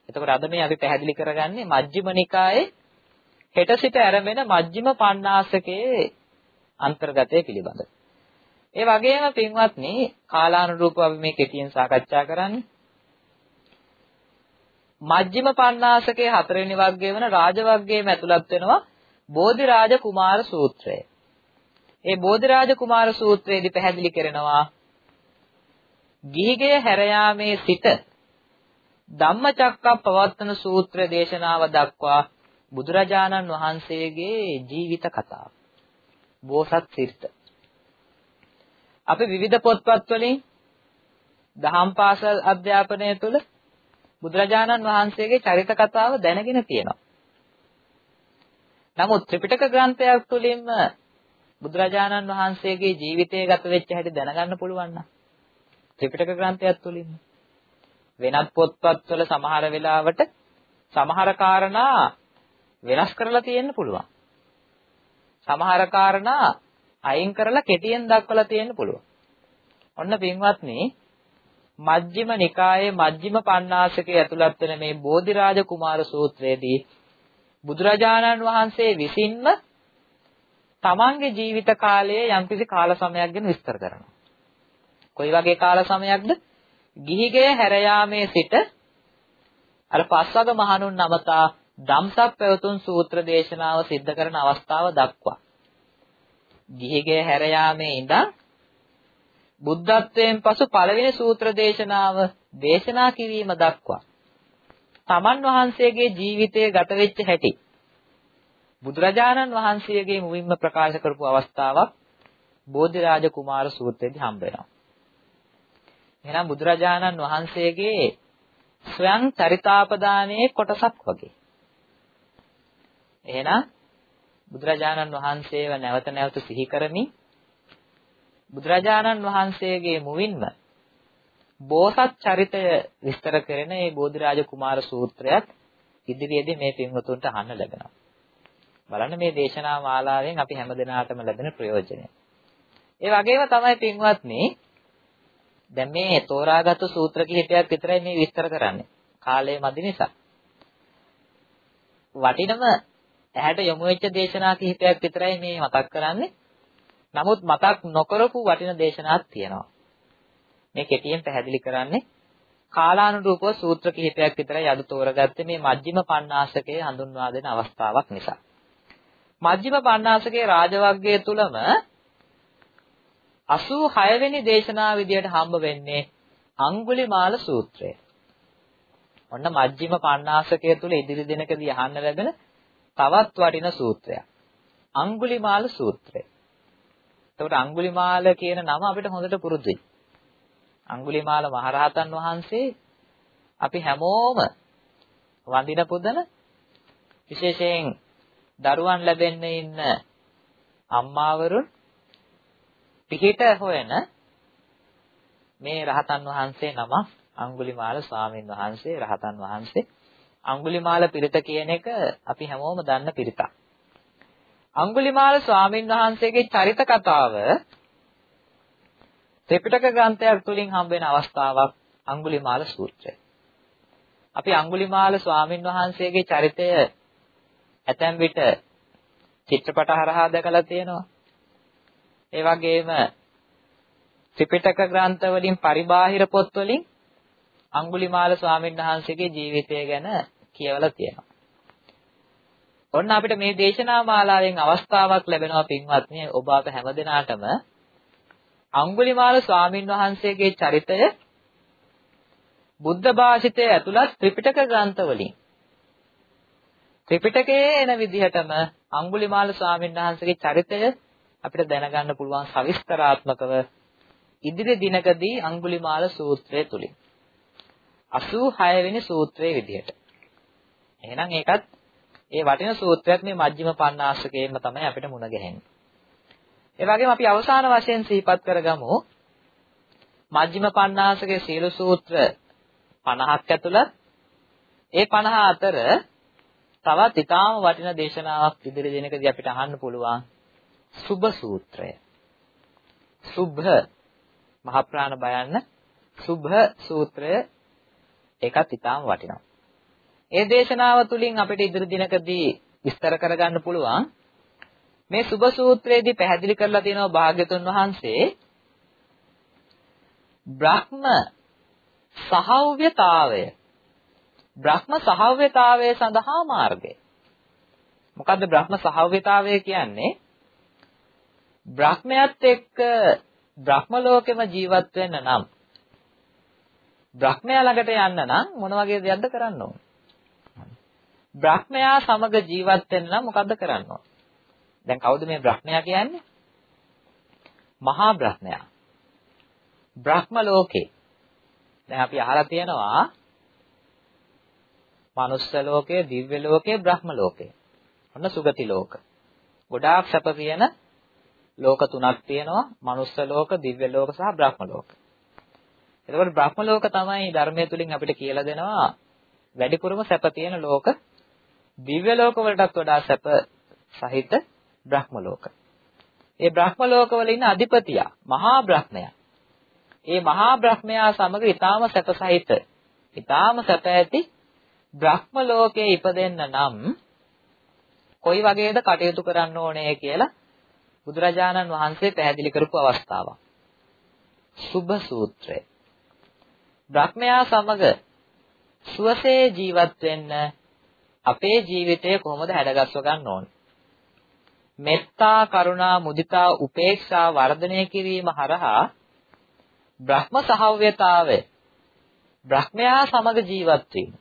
එතකොට අද මේ අපි පැහැදිලි කරගන්නේ මජ්ක්‍ධිම නිකායේ හෙට සිට ආරම්භන මජ්ක්‍ධිම පණ්ණාසකයේ අන්තර්ගතය පිළිබඳ. ඒ වගේම පින්වත්නි කාලානුරූපව අපි මේ කෙටියෙන් සාකච්ඡා කරන්නේ. මජ්ක්‍ධිම පණ්ණාසකයේ හතරවෙනි වර්ගය වන රාජවර්ගයේම ඇතුළත් වෙනවා බෝධිරාජ කුමාර සූත්‍රය. ඒ බෝධිරාජ කුමාර සූත්‍රයේදී පැහැදිලි කරනවා ගිහිගේ හැර යාමේ සිට ධම්මචක්කප්පවත්තන සූත්‍ර දේශනාව දක්වා බුදුරජාණන් වහන්සේගේ ජීවිත කතාව. බෝසත් සිරිත. අපි විවිධ පොත්පත් වලින් දහම් පාසල් අධ්‍යාපනය තුළ බුදුරජාණන් වහන්සේගේ චරිත කතාව දැනගෙන තියෙනවා. නමුත් ත්‍රිපිටක ග්‍රන්ථයක් තුළින්ම බුදුරජාණන් වහන්සේගේ ජීවිතය ගත වෙච්ච හැටි දැනගන්න පුළුවන් නම් ත්‍රිපිටක ග්‍රන්ථයක් තුලින් වෙනත් පොත්පත්වල සමහර වෙලාවට සමහර කාරණා වෙනස් කරලා තියෙන්න පුළුවන්. සමහර කාරණා අයින් කරලා කෙටියෙන් දක්වලා තියෙන්න පුළුවන්. ඔන්න පින්වත්නි මජ්ක්‍ධිම නිකායේ මජ්ක්‍ධිම පඤ්ඤාසකයේ ඇතුළත් වෙන මේ බෝධිරාජ කුමාර සූත්‍රයේදී බුදුරජාණන් වහන්සේ විසින්ම තමන්ගේ ජීවිත කාලයේ යම්කිසි කාල සමයක් ගැන විස්තර කරනවා. කොයි වගේ කාල සමයක්ද? ගිහිගේ හැර යාමේ සිට අර පස්වග මහණුන් නමතා ධම්සක් පැවතුම් සූත්‍ර දේශනාව සිද්ධ කරන අවස්ථාව දක්වා. ගිහිගේ හැර යාමේ ඉඳන් බුද්ධත්වයෙන් පසු පළවෙනි සූත්‍ර දේශනාව දේශනා කිරීම දක්වා තමන් වහන්සේගේ ජීවිතය ගත වෙච්ච හැටි බුදුරජාණන් වහන්සේගේ මුවින්ම ප්‍රකාශ කරපු අවස්ථාවක් බෝධිරාජ කුමාර සූත්‍රයේදී හම්බ වෙනවා. එහෙනම් බුදුරජාණන් වහන්සේගේ ස්වයං චරිතාපදානයේ කොටසක් වගේ. එහෙනම් බුදුරජාණන් වහන්සේව නැවත නැවත සිහි කරමින් බුදුරජාණන් වහන්සේගේ මුවින්ම බෝසත් චරිතය විස්තර කරන මේ බෝධිරාජ කුමාර සූත්‍රයත් ඉදිරියේදී මේ පින්වතුන්ට අහන්න ලැබෙනවා. බලන්න මේ දේශනා මාලාවෙන් අපි හැමදෙනාටම ලැබෙන ප්‍රයෝජනය. ඒ වගේම තමයි පින්වත්නි දැන් මේ තෝරාගත්තු සූත්‍ර කිහිපයක් විතරයි මේ විස්තර කරන්නේ. කාලය මදි නිසා. වටිනම ඇහැට යොමු වෙච්ච දේශනා කිහිපයක් විතරයි මේ මතක් කරන්නේ. නමුත් මතක් නොකරපු වටින දේශනාවක් තියෙනවා. මේ කෙටියෙන් පැහැදිලි කරන්නේ කාලානුරූපව සූත්‍ර කිහිපයක් විතරයි අද තෝරගත්තේ මේ මජ්ක්‍ධිම පඤ්ඤාසකයේ හඳුන්වා දෙන අවස්ථාවක් නිසා. මජ්ක්‍ධිම පඤ්ඤාසකයේ රාජවග්ගය තුලම 86 වෙනි දේශනාව විදියට හම්බ වෙන්නේ අඟුලිමාල සූත්‍රය. ඔන්න මජ්ක්‍ධිම පඤ්ඤාසකය තුල ඉදිරි දිනකදී අහන්න ලැබෙන තවත් වටින සූත්‍රයක්. අඟුලිමාල සූත්‍රය. එතකොට අඟුලිමාල කියන නම අපිට හොඳට පුරුදුයි. අඟුලිමාල මහරහතන් වහන්සේ අපි හැමෝම වඳින පුදන විශේෂයෙන් දරුවන් ලැබෙන්න ඉන්න අම්මාවරුන් පිහිට හොයන මේ රහතන් වහන්සේ නම අඟුලිමාල ස්වාමීන් වහන්සේ රහතන් වහන්සේ අඟුලිමාල පිරිත කියන එක අපි හැමෝම දන්න පිරිතක්. අඟුලිමාල ස්වාමීන් වහන්සේගේ චරිත කතාව ත්‍රිපිටක ග්‍රන්ථයක් තුලින් හම්බෙන අවස්ථාවක් අඟුලිමාල සූත්‍රය. අපි අඟුලිමාල ස්වාමින් වහන්සේගේ චරිතය ඇතැම් විට චිත්‍රපට හරහා දැකලා තියෙනවා. ඒ වගේම ත්‍රිපිටක ග්‍රන්ථ වලින් පරිබාහිර පොත් වලින් අඟුලිමාල ස්වාමීන් වහන්සේගේ ජීවිතය ගැන කියවලා තියෙනවා. ඔන්න අපිට මේ දේශනා මාලාවෙන් අවස්ථාවක් ලැබෙනවා පින්වත්නි ඔබ අප හැමදෙනාටම අඟුලිමාල ස්වාමින් වහන්සේගේ චරිතය බුද්ධ භාෂිතයේ ඇතුළත් ත්‍රිපිටක ග්‍රන්ථ වලින්. ත්‍රිපිටකයේ එන විදිහටම අඟුලිමාල ස්වාමීන් වහන්සේගේ චරිතය අපිට දැනගන්න පුළුවන් සවිස්තරාත්මකව ඉදිරි දිනකදී අඟුලිමාල සූත්‍රය තුලින්. 86 වෙනි සූත්‍රයේ විදිහට. එහෙනම් ඒකත් ඒ වටින සූත්‍රයක් මේ මජ්ක්‍ධිම පඤ්ඤාසකේම තමයි අපිට මුණ ගැහෙන්නේ. ඒ වගේම අපි අවසාන වශයෙන් සිහිපත් කරගමු මජ්ක්‍ධිම පඤ්ඤාසකේ සීල සූත්‍ර 50ක් ඇතුළත් ඒ 50 අතර තවත් ඊටාම වටින දේශනාවක් ඉදිරි දිනකදී අපිට අහන්න පුළුවන් සුභ සූත්‍රය. සුභ මහ ප්‍රාණ බයන්න සුභ සූත්‍රය ඒකත් ඊටාම වටිනවා. ඒ දේශනාව තුළින් අපිට ඉදිරි දිනකදී විස්තර කරගන්න පුළුවන්. මේ සුභ සූත්‍රයේදී පැහැදිලි කරලා තියෙනවා භාග්‍යතුන් වහන්සේ බ්‍රහ්ම සහව්‍යතාවය. බ්‍රහ්ම සහව්‍යතාවය සඳහා මාර්ගය. මොකද්ද බ්‍රහ්ම සහව්‍යතාවය කියන්නේ? බ්‍රහ්මයත් එක්ක බ්‍රහ්ම ලෝකෙම ජීවත් වෙන්න නම් බ්‍රහ්මයා ළඟට යන්න නම් මොන වගේ දෙයක්ද කරන්න ඕන? බ්‍රහ්මයා සමග ජීවත් වෙන්න නම් මොකද්ද කරන්න ඕන දැන් කවුද මේ බ්‍රහ්මයා කියන්නේ? මහා බ්‍රහ්මයා. බ්‍රහ්ම ලෝකේ. දැන් අපි අහලා තියෙනවා මනුස්ස ලෝකය, දිව්‍ය ලෝකය, බ්‍රහ්ම ලෝකය. ඔන්න සුගති ලෝක. ගොඩාක් සැප තියෙන ලෝක තුනක් තියෙනවා. මනුස්ස ලෝක, දිව්‍ය ලෝක සහ බ්‍රහ්ම ලෝක. එතකොට බ්‍රහ්ම ලෝක තමයි ධර්මයේ තුලින් අපිට කියලා දෙනවා වැඩිපුරම සැප තියෙන ලෝක. දිව්‍ය ලෝක වලටත් වඩා සැප සහිත බ්‍රහ්ම ලෝක. ඒ බ්‍රහ්ම ලෝකවල ඉන්න අධිපතියා මහා බ්‍රහ්මයා. ඒ මහා බ්‍රහ්මයා සමග ඊටාම සැපසහිත ඊටාම සැප ඇති බ්‍රහ්ම ලෝකයේ ඉපදෙන්න නම් කොයි වගේද කටයුතු කරන්න ඕනේ කියලා බුදුරජාණන් වහන්සේ පැහැදිලි කරපු අවස්ථාවක්. සුභ සූත්‍රය. බ්‍රහ්මයා සමග සුවසේ ජීවත් වෙන්න අපේ ජීවිතය කොහොමද හැඩගස්ව ගන්න ඕනේ? මෙත්තා කරුණා මුදිතා උපේක්ෂා වර්ධනය කිරීම හරහා බ්‍රහ්ම සහව්‍යතාවය බ්‍රහ්මයා සමග ජීවත් වීම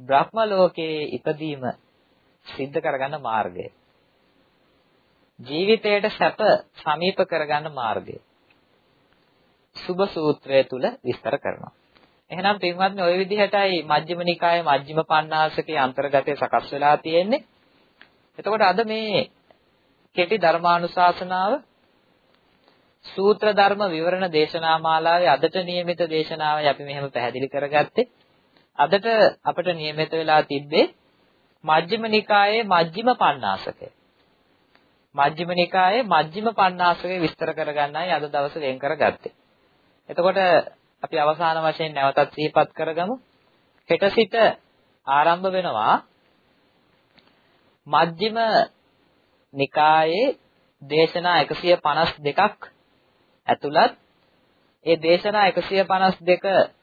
බ්‍රහ්ම ලෝකයේ ඉපදීම සිද්ධ කරගන්න මාර්ගය ජීවිතයට සැප සමීප කරගන්න මාර්ගය සුභ සූත්‍රය තුල විස්තර කරනවා එහෙනම් පින්වත්නි ওই විදිහටයි මජ්ක්‍ධිම නිකායේ මජ්ක්‍ධිම පඤ්ඤාසකේ අන්තර්ගතය සකස් වෙලා තියෙන්නේ එතකොට අද මේ කෙටි ධර්මානුශාසනාව සූත්‍ර ධර්ම විවරණ දේශනා මාලාවේ අදට નિયમિત දේශනාවයි අපි මෙහෙම පැහැදිලි කරගත්තේ. අදට අපිට નિયમિત වෙලා තිබ්බේ මජ්ක්‍ධිම නිකායේ මජ්ක්‍ධිම පඤ්ඤාසකය. මජ්ක්‍ධිම නිකායේ මජ්ක්‍ධිම පඤ්ඤාසකය විස්තර කරගන්නයි අද දවසේ වෙන් කරගත්තේ. එතකොට අපි අවසාන වශයෙන් නැවතත් සිහිපත් කරගමු. හෙට සිට ආරම්භ වෙනවා මජ්ක්‍ධිම නිකායේ දේශනා 152ක් ඇතුළත් ඒ දේශනා 152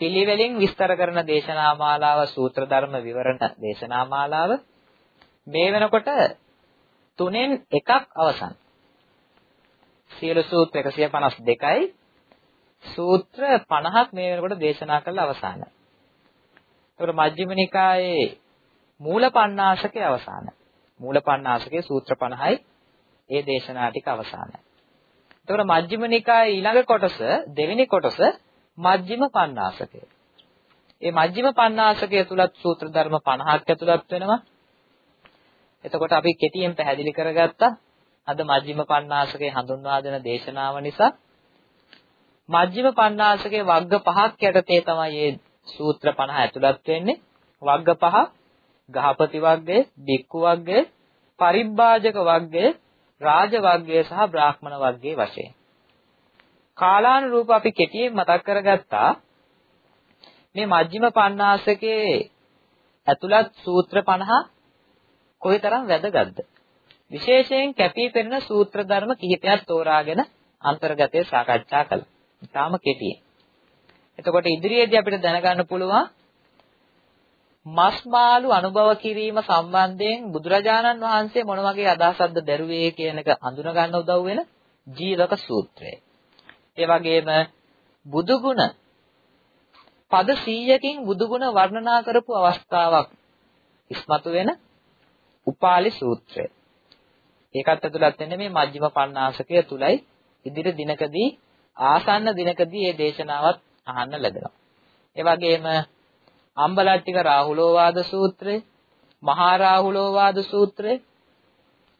පිළිවෙලින් විස්තර කරන දේශනා මාලාව සූත්‍ර ධර්ම විවරණ දේශනා මාලාව මේ වෙනකොට තුනෙන් එකක් අවසන්. සියලු සූත්‍ර 152යි සූත්‍ර 50ක් මේ වෙනකොට දේශනා කරලා අවසానයි. ඒකට මජ්ක්‍ධිම නිකායේ මූල පණ්ණාසකේ අවසානයි. මූල පණ්ණාසකේ සූත්‍ර 50යි ඒ දේශනා ටික අවසානයි. ඒකට මජ්ක්‍ධිම නිකායේ ඊළඟ කොටස දෙවෙනි කොටස මජ්ක්‍ධිම පණ්ණාසකේ. ඒ මජ්ක්‍ධිම පණ්ණාසකය තුලත් සූත්‍ර ධර්ම 50ක් ඇතුළත් වෙනවා. එතකොට අපි කෙටියෙන් පැහැදිලි කරගත්තා අද මජ්ක්‍ධිම පණ්ණාසකේ හඳුන්වා දෙන දේශනාව නිසා මජ්ක්‍ධිම පණ්ණාසකේ වග්ග පහක් යටතේ තමයි මේ සූත්‍ර 50 ඇතුළත් වෙන්නේ. වග්ග පහ ගහපති වග්ගය, බික්කු වග්ගය, පරිබ්බාජක වග්ගය, රාජ වග්ගය සහ බ්‍රාහ්මණ වග්ගයේ වශයෙන්. කාලානුරූප අපි කෙටියෙන් මතක් කරගත්තා මේ මජ්ක්‍ධිම පණ්ණාසකේ ඇතුළත් සූත්‍ර 50 කොයිතරම් වැදගත්ද විශේෂයෙන් කැපී පෙනෙන සූත්‍ර ධර්ම කිහිපයක් තෝරාගෙන අන්තර්ගතයේ සාකච්ඡා කළා. ඊටාම කෙටියෙන්. එතකොට ඉදිරියේදී අපිට දැනගන්න පුළුවන් මස් මාළු අනුභව කිරීම සම්බන්ධයෙන් බුදුරජාණන් වහන්සේ මොන වගේ අදහසක්ද දරුවේ කියන එක අඳුන ගන්න උදව් වෙන ජීවක සූත්‍රය. ඒ වගේම බුදුගුණ පද 100කින් බුදුගුණ වර්ණනා කරපු අවස්ථාවක් ඉස්මතු වෙන උපාලි සූත්‍රය. ඒකත් ඇතුළත් වෙන්නේ මේ මජ්ක්‍ධිම පඤ්ඤාසකය තුලයි ඉදිරි දිනකදී ආසන්න දිනකදී මේ දේශනාවත් අහන්න ලැබෙනවා. ඒ වගේම අම්බලට්ටික රාහුලෝවාද සූත්‍රය, මහා රාහුලෝවාද සූත්‍රය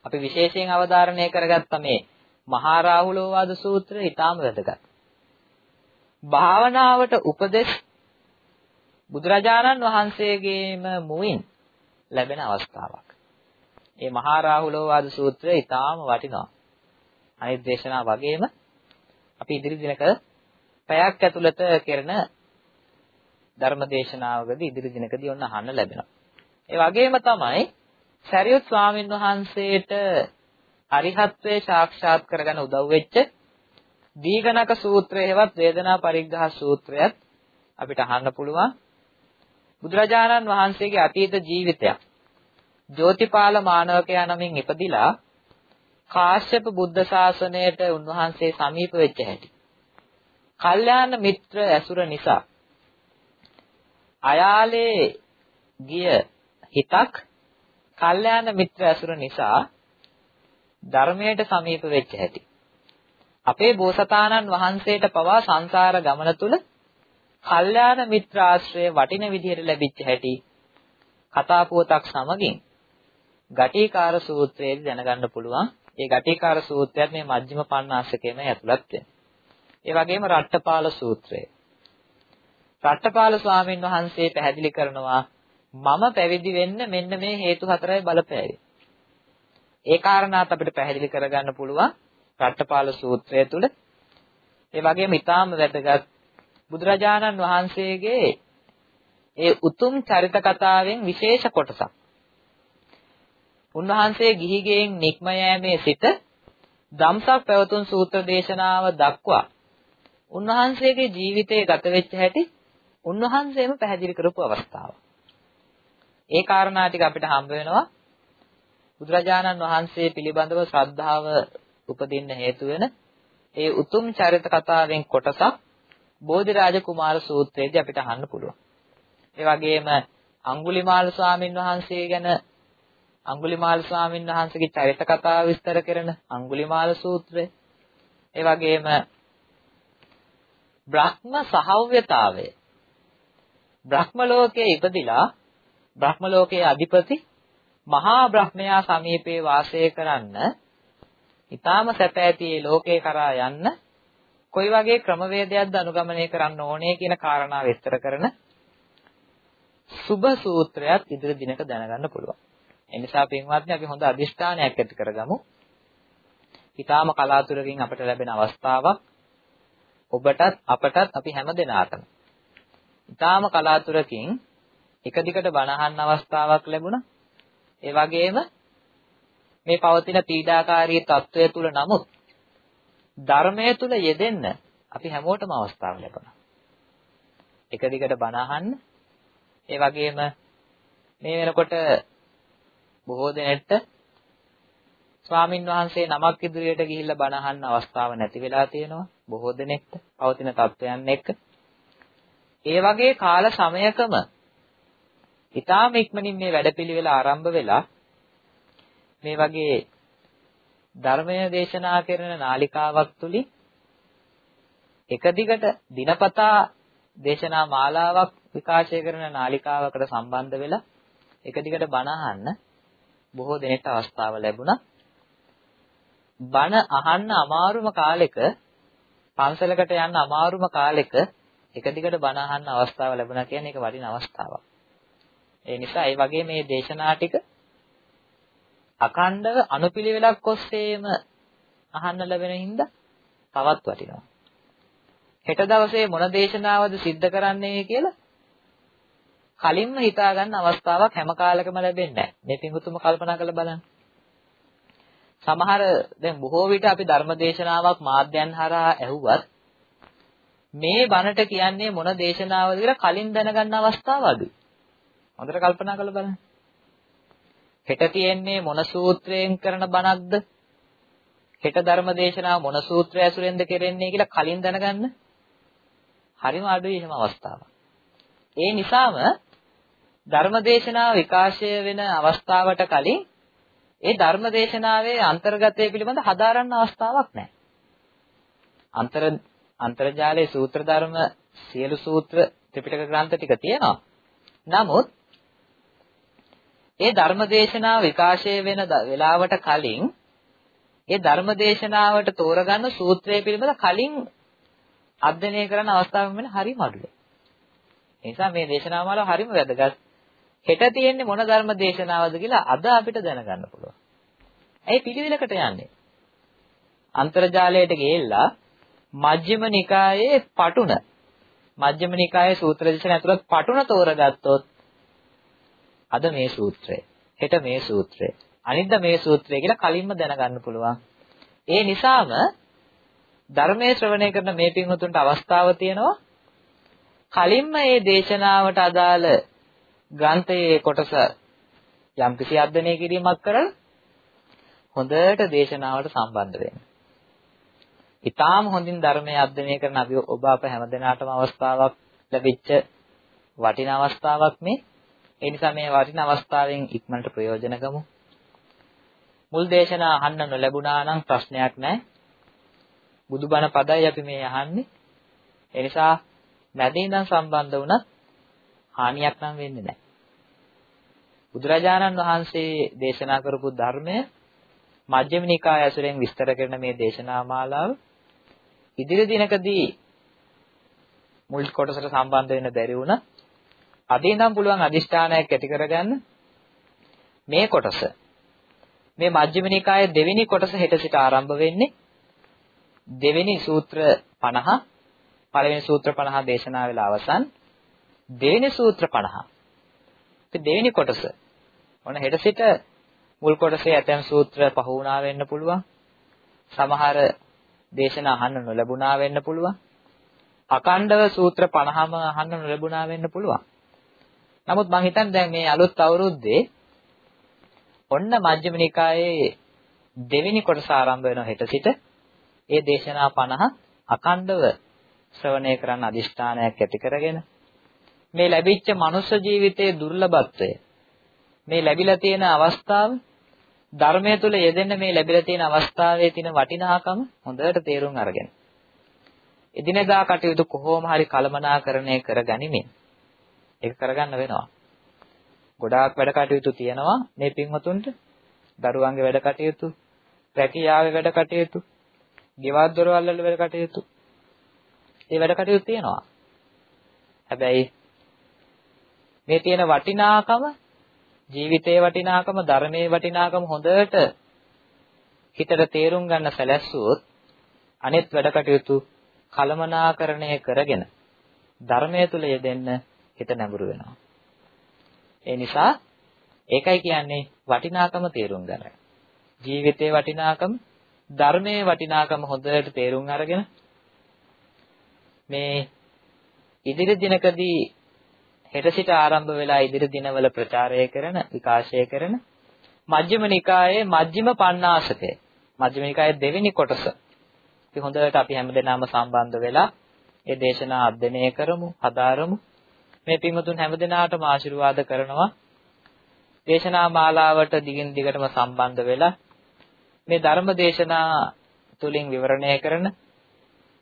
අපි විශේෂයෙන් අවධාරණය කරගත්ත මේ මහා රාහුලෝවාද සූත්‍රය ඊටාම වැදගත්. භාවනාවට උපදෙස් බුදුරජාණන් වහන්සේගේම මුවින් ලැබෙන අවස්ථාවක්. මේ මහා රාහුලෝවාද සූත්‍රය ඊටාම වටිනවා. අනිත් දේශනා වගේම අපි ඉදිරි දිනක පැයක් ඇතුළත කරන ධර්ම දේශනාවකදී ඉදිරි දිනකදී ඔන්න අහන්න ලැබෙනවා. ඒ වගේම තමයි සරියුත් ස්වාමීන් වහන්සේට අරිහත්ත්වේ සාක්ෂාත් කරගන්න උදව් වෙච්ච දීඝනක සූත්‍රය හෙවත් වේදනා පරිග්‍රහ සූත්‍රයත් අපිට අහන්න පුළුවන්. බුදුරජාණන් වහන්සේගේ අතීත ජීවිතයක්. ජෝතිපාල මානවකයා නමින් ඉපදිලා කාශ්‍යප බුද්ධ ශාසනයට උන්වහන්සේ සමීප වෙච්ච හැටි. කල්යාණ මිත්‍ර ඇසුර නිසා අයාලේ ගිය හිතක් කල්යාණ මිත්‍ර ඇසුර නිසා ධර්මයට සමීප වෙච්ච හැටි. අපේ බෝසතාණන් වහන්සේට පවා සංසාර ගමන තුල කල්යාණ මිත්‍ර ආශ්‍රය වටින විදිහට ලැබිච්ච හැටි කතා පුවතක් සමගින් ගටිකාර සූත්‍රයේදී දැනගන්න පුළුවන්. ඒ ගටිකාර සූත්‍රයත් මේ මජ්ක්‍ධිම පඤ්ඤාසකේම ඇතුළත් වෙනවා. ඒ වගේම රට්ටපාල සූත්‍රය. රට්ටපාල ස්වාමීන් වහන්සේ පැහැදිලි කරනවා මම පැවිදි වෙන්න මෙන්න මේ හේතු හතරයි බලපෑවේ. ඒ කාරණාත් අපිට පැහැදිලි කරගන්න පුළුවන් රට්ටපාල සූත්‍රය තුල. ඒ වගේම ඊටාම වැදගත් බුදුරජාණන් වහන්සේගේ ඒ උතුම් චරිත කතාවෙන් විශේෂ කොටසක්. උන්වහන්සේ ගිහිගෙන් නික්ම යෑමේ සිට ධම්සක් පැවතුම් සූත්‍ර දේශනාව දක්වා උන්වහන්සේගේ ජීවිතයේ ගත වෙච්ච හැටි උන්වහන්සේම පැහැදිලි කරපු අවස්ථාව. ඒ කාරණා ටික අපිට හම්බ වෙනවා බුදුරජාණන් වහන්සේ පිළිබඳව ශ්‍රද්ධාව උපදින්න හේතු වෙන ඒ උතුම් චරිත කතාවෙන් කොටසක් බෝධිරාජ කුමාර සූත්‍රයේදී අපිට අහන්න පුළුවන්. ඒ වගේම අඟුලිමාල ස්වාමින් වහන්සේ ගැන අඟුලිමාල ස්වාමින් වහන්සේගේ චරිත කතාව විස්තර කරන අඟුලිමාල සූත්‍රය. ඒ වගේම බ්‍රහ්ම සහව්‍යතාවය. බ්‍රහ්ම ලෝකයේ ඉපදිලා බ්‍රහ්ම ලෝකයේ අධිපති මහා බ්‍රහ්මයා සමීපේ වාසය කරන්න ඊටාම සැප ඇති මේ ලෝකේ කරා යන්න කොයි වගේ ක්‍රමවේදයක්ද අනුගමනය කරන්න ඕනේ කියන කාරණා විස්තර කරන සුභ සූත්‍රයක් ඉදිරි දිනක දැනගන්න පුළුවන්. එනිසා පින්වත්නි අපි හොඳ අදිෂ්ඨානයක් ඇති කරගමු. ඊටාම කලාතුරකින් අපට ලැබෙන අවස්ථාවක් ඔබටත් අපටත් අපි හැම දෙනාටම. ඊටාම කලාතුරකින් එක දිගට බණහන් අවස්ථාවක් ලැබුණා. ඒ වගේම මේ පවතින පීඩාකාරී తත්වය තුල නමුත් ධර්මය තුල යෙදෙන්න අපි හැමෝටම අවස්ථාව ලැබුණා. එක දිගට බණ අහන්න ඒ වගේම මේ වෙනකොට බොහෝ දෙනෙක්ට ස්වාමින් වහන්සේ නමක් ඉදිරියට ගිහිල්ලා බණ අහන්න අවස්ථාව නැති වෙලා තියෙනවා. බොහෝ දෙනෙක්ට පවතින තත්ත්වයන් එක්ක. ඒ වගේ කාල සමයකම ඊටාම ඉක්මනින් මේ වැඩපිළිවෙල ආරම්භ වෙලා මේ වගේ ධර්මය දේශනා කරන නාලිකාවක් තුලින් එක දිගට දිනපතා දේශනා මාලාවක් විකාශය කරන නාලිකාවකට සම්බන්ධ වෙලා එක දිගට බණ අහන්න බොහෝ දෙනෙක්ට අවස්ථාව ලැබුණා. බණ අහන්න අමාරුම කාලෙක පන්සලකට යන්න අමාරුම කාලෙක එක දිගට බණ අහන්න අවස්ථාව ලැබුණා කියන්නේ ඒක වටින අවස්ථාවක්. ඒ නිසා ඒ වගේ මේ දේශනා ටික අකණ්ඩව අනුපිළිවෙලක් ඔස්සේම අහන්න ලැබෙන හින්දා තවත් වටිනවා. හෙට දවසේ මොන දේශනාවද සිද්ධ කරන්නේ කියලා කලින්ම හිතා ගන්න අවස්ථාවක් හැම කාලෙකම ලැබෙන්නේ නැහැ. මේ පිඟුතුම කල්පනා කරලා බලන්න. සමහර දැන් බොහෝ විට අපි ධර්ම දේශනාවක් මාධ්‍යයන් හරහා ඇහුවත් මේ බණට කියන්නේ මොන දේශනාවද කියලා කලින් දැනගන්න අවස්ථාව අඩුයි. හොඳට කල්පනා කරලා බලන්න. හෙට තියෙන්නේ මොන සූත්‍රයෙන් කරන බණක්ද? හෙට ධර්ම දේශනාව මොන සූත්‍රය ඇසුරෙන්ද කෙරෙන්නේ කියලා කලින් දැනගන්න හරිම අඩුයි එහෙම අවස්ථාවක්. ඒ නිසාම ධර්මදේශනාව විකාශය වෙන අවස්ථාවට කලින් ඒ ධර්මදේශනාවේ අන්තර්ගතය පිළිබඳ හදාරන්න අවස්ථාවක් නැහැ. අන්තර අන්තර්ජාලයේ සූත්‍ර ධර්ම සියලු සූත්‍ර ත්‍රිපිටක ග්‍රන්ථ ටික තියෙනවා. නමුත් ඒ ධර්මදේශනාව විකාශය වෙන වෙලාවට කලින් ඒ ධර්මදේශනාවට තෝරගන්න සූත්‍රය පිළිබඳ කලින් අධ්‍යයනය කරන අවස්ථාවක් වෙන හරිම අඩුයි. ඒ නිසා මේ දේශනාව මාලාව හරිම වැදගත්. හෙට තියෙන්නේ මොන ධර්ම දේශනාවද කියලා අද අපිට දැනගන්න පුළුවන්. ඇයි පිළිවෙලකට යන්නේ? අන්තර්ජාලයට ගිහිල්ලා මජ්ක්‍ධිම නිකායේ පටුන මජ්ක්‍ධිම නිකායේ සූත්‍ර දේශන ඇතුළත් පටුන තෝරගත්තොත් අද මේ සූත්‍රය හෙට මේ සූත්‍රය අනිද්දා මේ සූත්‍රය කියලා කලින්ම දැනගන්න පුළුවන්. ඒ නිසාම ධර්මයේ ශ්‍රවණය කරන මේ පින්වතුන්ට අවස්ථාව තියෙනවා කලින්ම මේ දේශනාවට අදාළ ග්‍රන්ථයේ කොටස යම්කිසි අධ්‍යයනය කිරීමක් කරලා හොඳට දේශනාවට සම්බන්ධ වෙන්න. ඊටාම හොඳින් ධර්මයේ අධ්‍යයනය කරන අපි ඔබ අප හැමදෙනාටම අවස්ථාවක් ලැබිච්ච වටිනා අවස්ථාවක් මේ. ඒ නිසා මේ වටිනා අවස්ථාවෙන් ඉක්මනට ප්‍රයෝජන ගමු. මුල් දේශනා අහන්න නොලැබුණා නම් ප්‍රශ්නයක් නැහැ. බුදුබණ පදයි අපි මේ අහන්නේ. ඒ නිසා මැදින් ඉඳන් සම්බන්ධ වුණත් හානියක් නම් වෙන්නේ නැහැ. බුදුරජාණන් වහන්සේ දේශනා කරපු ධර්මය මජ්ක්‍ධිම නිකාය ඇසුරෙන් විස්තර කරන මේ දේශනා මාලාව ඉදිරි දිනකදී මුල් කොටසට සම්බන්ධ වෙන්න බැරි වුණා. අද ඉඳන් පුළුවන් අදිෂ්ඨානයක් ඇති කරගන්න. මේ කොටස. මේ මජ්ක්‍ධිම නිකායේ දෙවෙනි කොටස හෙට සිට ආරම්භ වෙන්නේ. දෙවෙනි සූත්‍ර 50 පළවෙනි සූත්‍ර 50 දේශනා වෙලා අවසන්. දෙවෙනි සූත්‍ර 50 ඉතින් දෙවෙනි කොටස. ඔන්න හෙට සිට මුල් කොටසේ ඇතැම් සූත්‍ර පහ වුණා වෙන්න පුළුවන්. සමහර දේශනා අහන්න නොලැබුණා වෙන්න පුළුවන්. අකණ්ඩව සූත්‍ර 50ම අහන්න නොලැබුණා වෙන්න පුළුවන්. නමුත් මම හිතන්නේ දැන් මේ අලුත් අවුරුද්දේ ඔන්න මජ්ක්‍ධිම නිකායේ දෙවෙනි කොටස ආරම්භ වෙන හෙට සිට. ඒ දේශනා 50 අකණ්ඩව ශ්‍රවණය කරන්න අදිෂ්ඨානයක් ඇති කරගෙන මේ ලැබිච්ච මනුෂ්‍ය ජීවිතයේ දුර්ලභත්වය මේ ලැබිලා තියෙන අවස්ථාව ධර්මය තුල යෙදෙන්න මේ ලැබිලා තියෙන අවස්ථාවේ තියෙන වටිනාකම හොඳට තේරුම් අරගෙන එදිනෙදා කටයුතු කොහොම හරි කළමනාකරණය කරගනිමින් ඒක කරගන්න වෙනවා. ගොඩාක් වැඩ කටයුතු තියෙනවා මේ පින්වතුන්ට. දරුවන්ගේ වැඩ කටයුතු, රැකියාවේ වැඩ කටයුතු, ගෙවල් දොරවල් වල වැඩ කටයුතු. ඒ වැඩ කටයුතු තියෙනවා. හැබැයි මේ තියෙන වටිනාකම ජීවිතයේ වටිනාකම ධර්මයේ වටිනාකම හොඳට හිතට තේරුම් ගන්න සැලැස්සුවොත් අනෙත් වැඩ කටයුතු කලමනාකරණය කරගෙන ධර්මයේ තුල යෙදෙන්න හිත නැඹුරු වෙනවා. ඒ නිසා ඒකයි කියන්නේ වටිනාකම තේරුම් ගන්න. ජීවිතයේ වටිනාකම, ධර්මයේ වටිනාකම හොඳට තේරුම් අරගෙන මේ ඉදිරි දිනකදී හෙට සිට ආරම්භ වෙලා ඉදිරි දිනවල ප්‍රචාරය කරන, විකාශය කරන මජ්ක්‍ධිම නිකායේ මජ්ක්‍ධිම පණ්ණාසකය. මජ්ක්‍ධිම නිකායේ දෙවෙනි කොටස. ඉතින් හොඳට අපි හැමදෙනාම සම්බන්ධ වෙලා ඒ දේශනා අධ්‍යයනය කරමු, හදාරමු. මේ පින්වතුන් හැමදෙනාටම ආශිර්වාද කරනවා. දේශනා මාලාවට දිගින් දිගටම සම්බන්ධ වෙලා මේ ධර්ම දේශනා තුලින් විවරණය කරන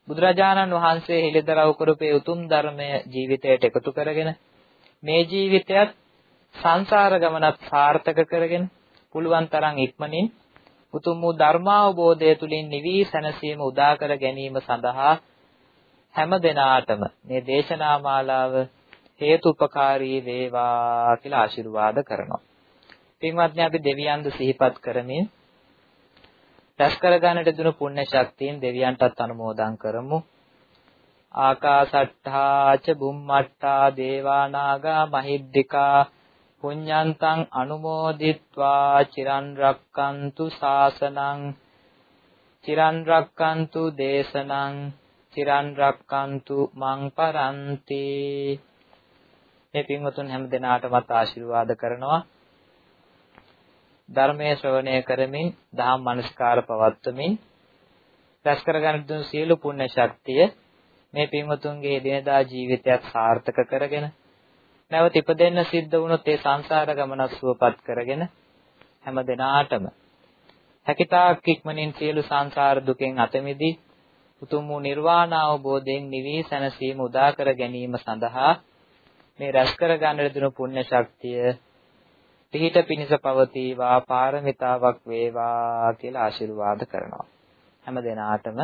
බුදුරජාණන් වහන්සේ හෙළිදරව් කරපේ උතුම් ධර්මය ජීවිතයට එකතු කරගෙන මේ ජීවිතයත් සංසාර ගමනත් සාර්ථක කරගෙන පුළුවන් තරම් ඉක්මනින් උතුම් වූ ධර්මාවබෝධය තුලින් නිවි සැනසීම උදා කර ගැනීම සඳහා හැම දිනාටම මේ දේශනා මාලාව හේතුපකාරී වේවා කියලා ආශිර්වාද කරනවා. පින්වත්නි අපි දෙවියන්ද සිහිපත් කරමින් රැස් කරගන්නට දුණු පුණ්‍ය ශක්තියෙන් දෙවියන්ටත් අනුමෝදන් කරමු. ආකාසට්ඨා ච බුම්මට්ඨා දේවානාගා මහිද්దికා පුඤ්ඤන්තං අනුමෝදිත්වා චිරන් රක්칸තු සාසනං චිරන් රක්칸තු දේශනං චිරන් රක්칸තු මං පරන්ති මේ පින්වතුන් හැම දිනාටමත් ආශිර්වාද කරනවා. ධර්මයේ ශ්‍රවණය කරමින් දහම් මනස්කාර පවත්වමින් රැස් කරගන්න දුන් සියලු පුණ්‍ය ශක්තිය මේ පින්වතුන්ගේ දිනදා ජීවිතයත් සාර්ථක කරගෙන නැවත ඉපදෙන්න සිද්ධ වුණොත් ඒ සංසාර ගමන සුවපත් කරගෙන හැම දිනාටම හැකිතාක් ඉක්මනින් සියලු සංසාර දුකෙන් අත මිදී උතුම් වූ නිර්වාණ අවබෝධයෙන් නිවි සැනසීම උදා කර ගැනීම සඳහා මේ රැස් කර ගන්නට දුණු පුණ්‍ය ශක්තිය පිහිට පිනිස පවතිවා පාරමිතාවක් වේවා කියලා ආශිර්වාද කරනවා. හැම දිනාටම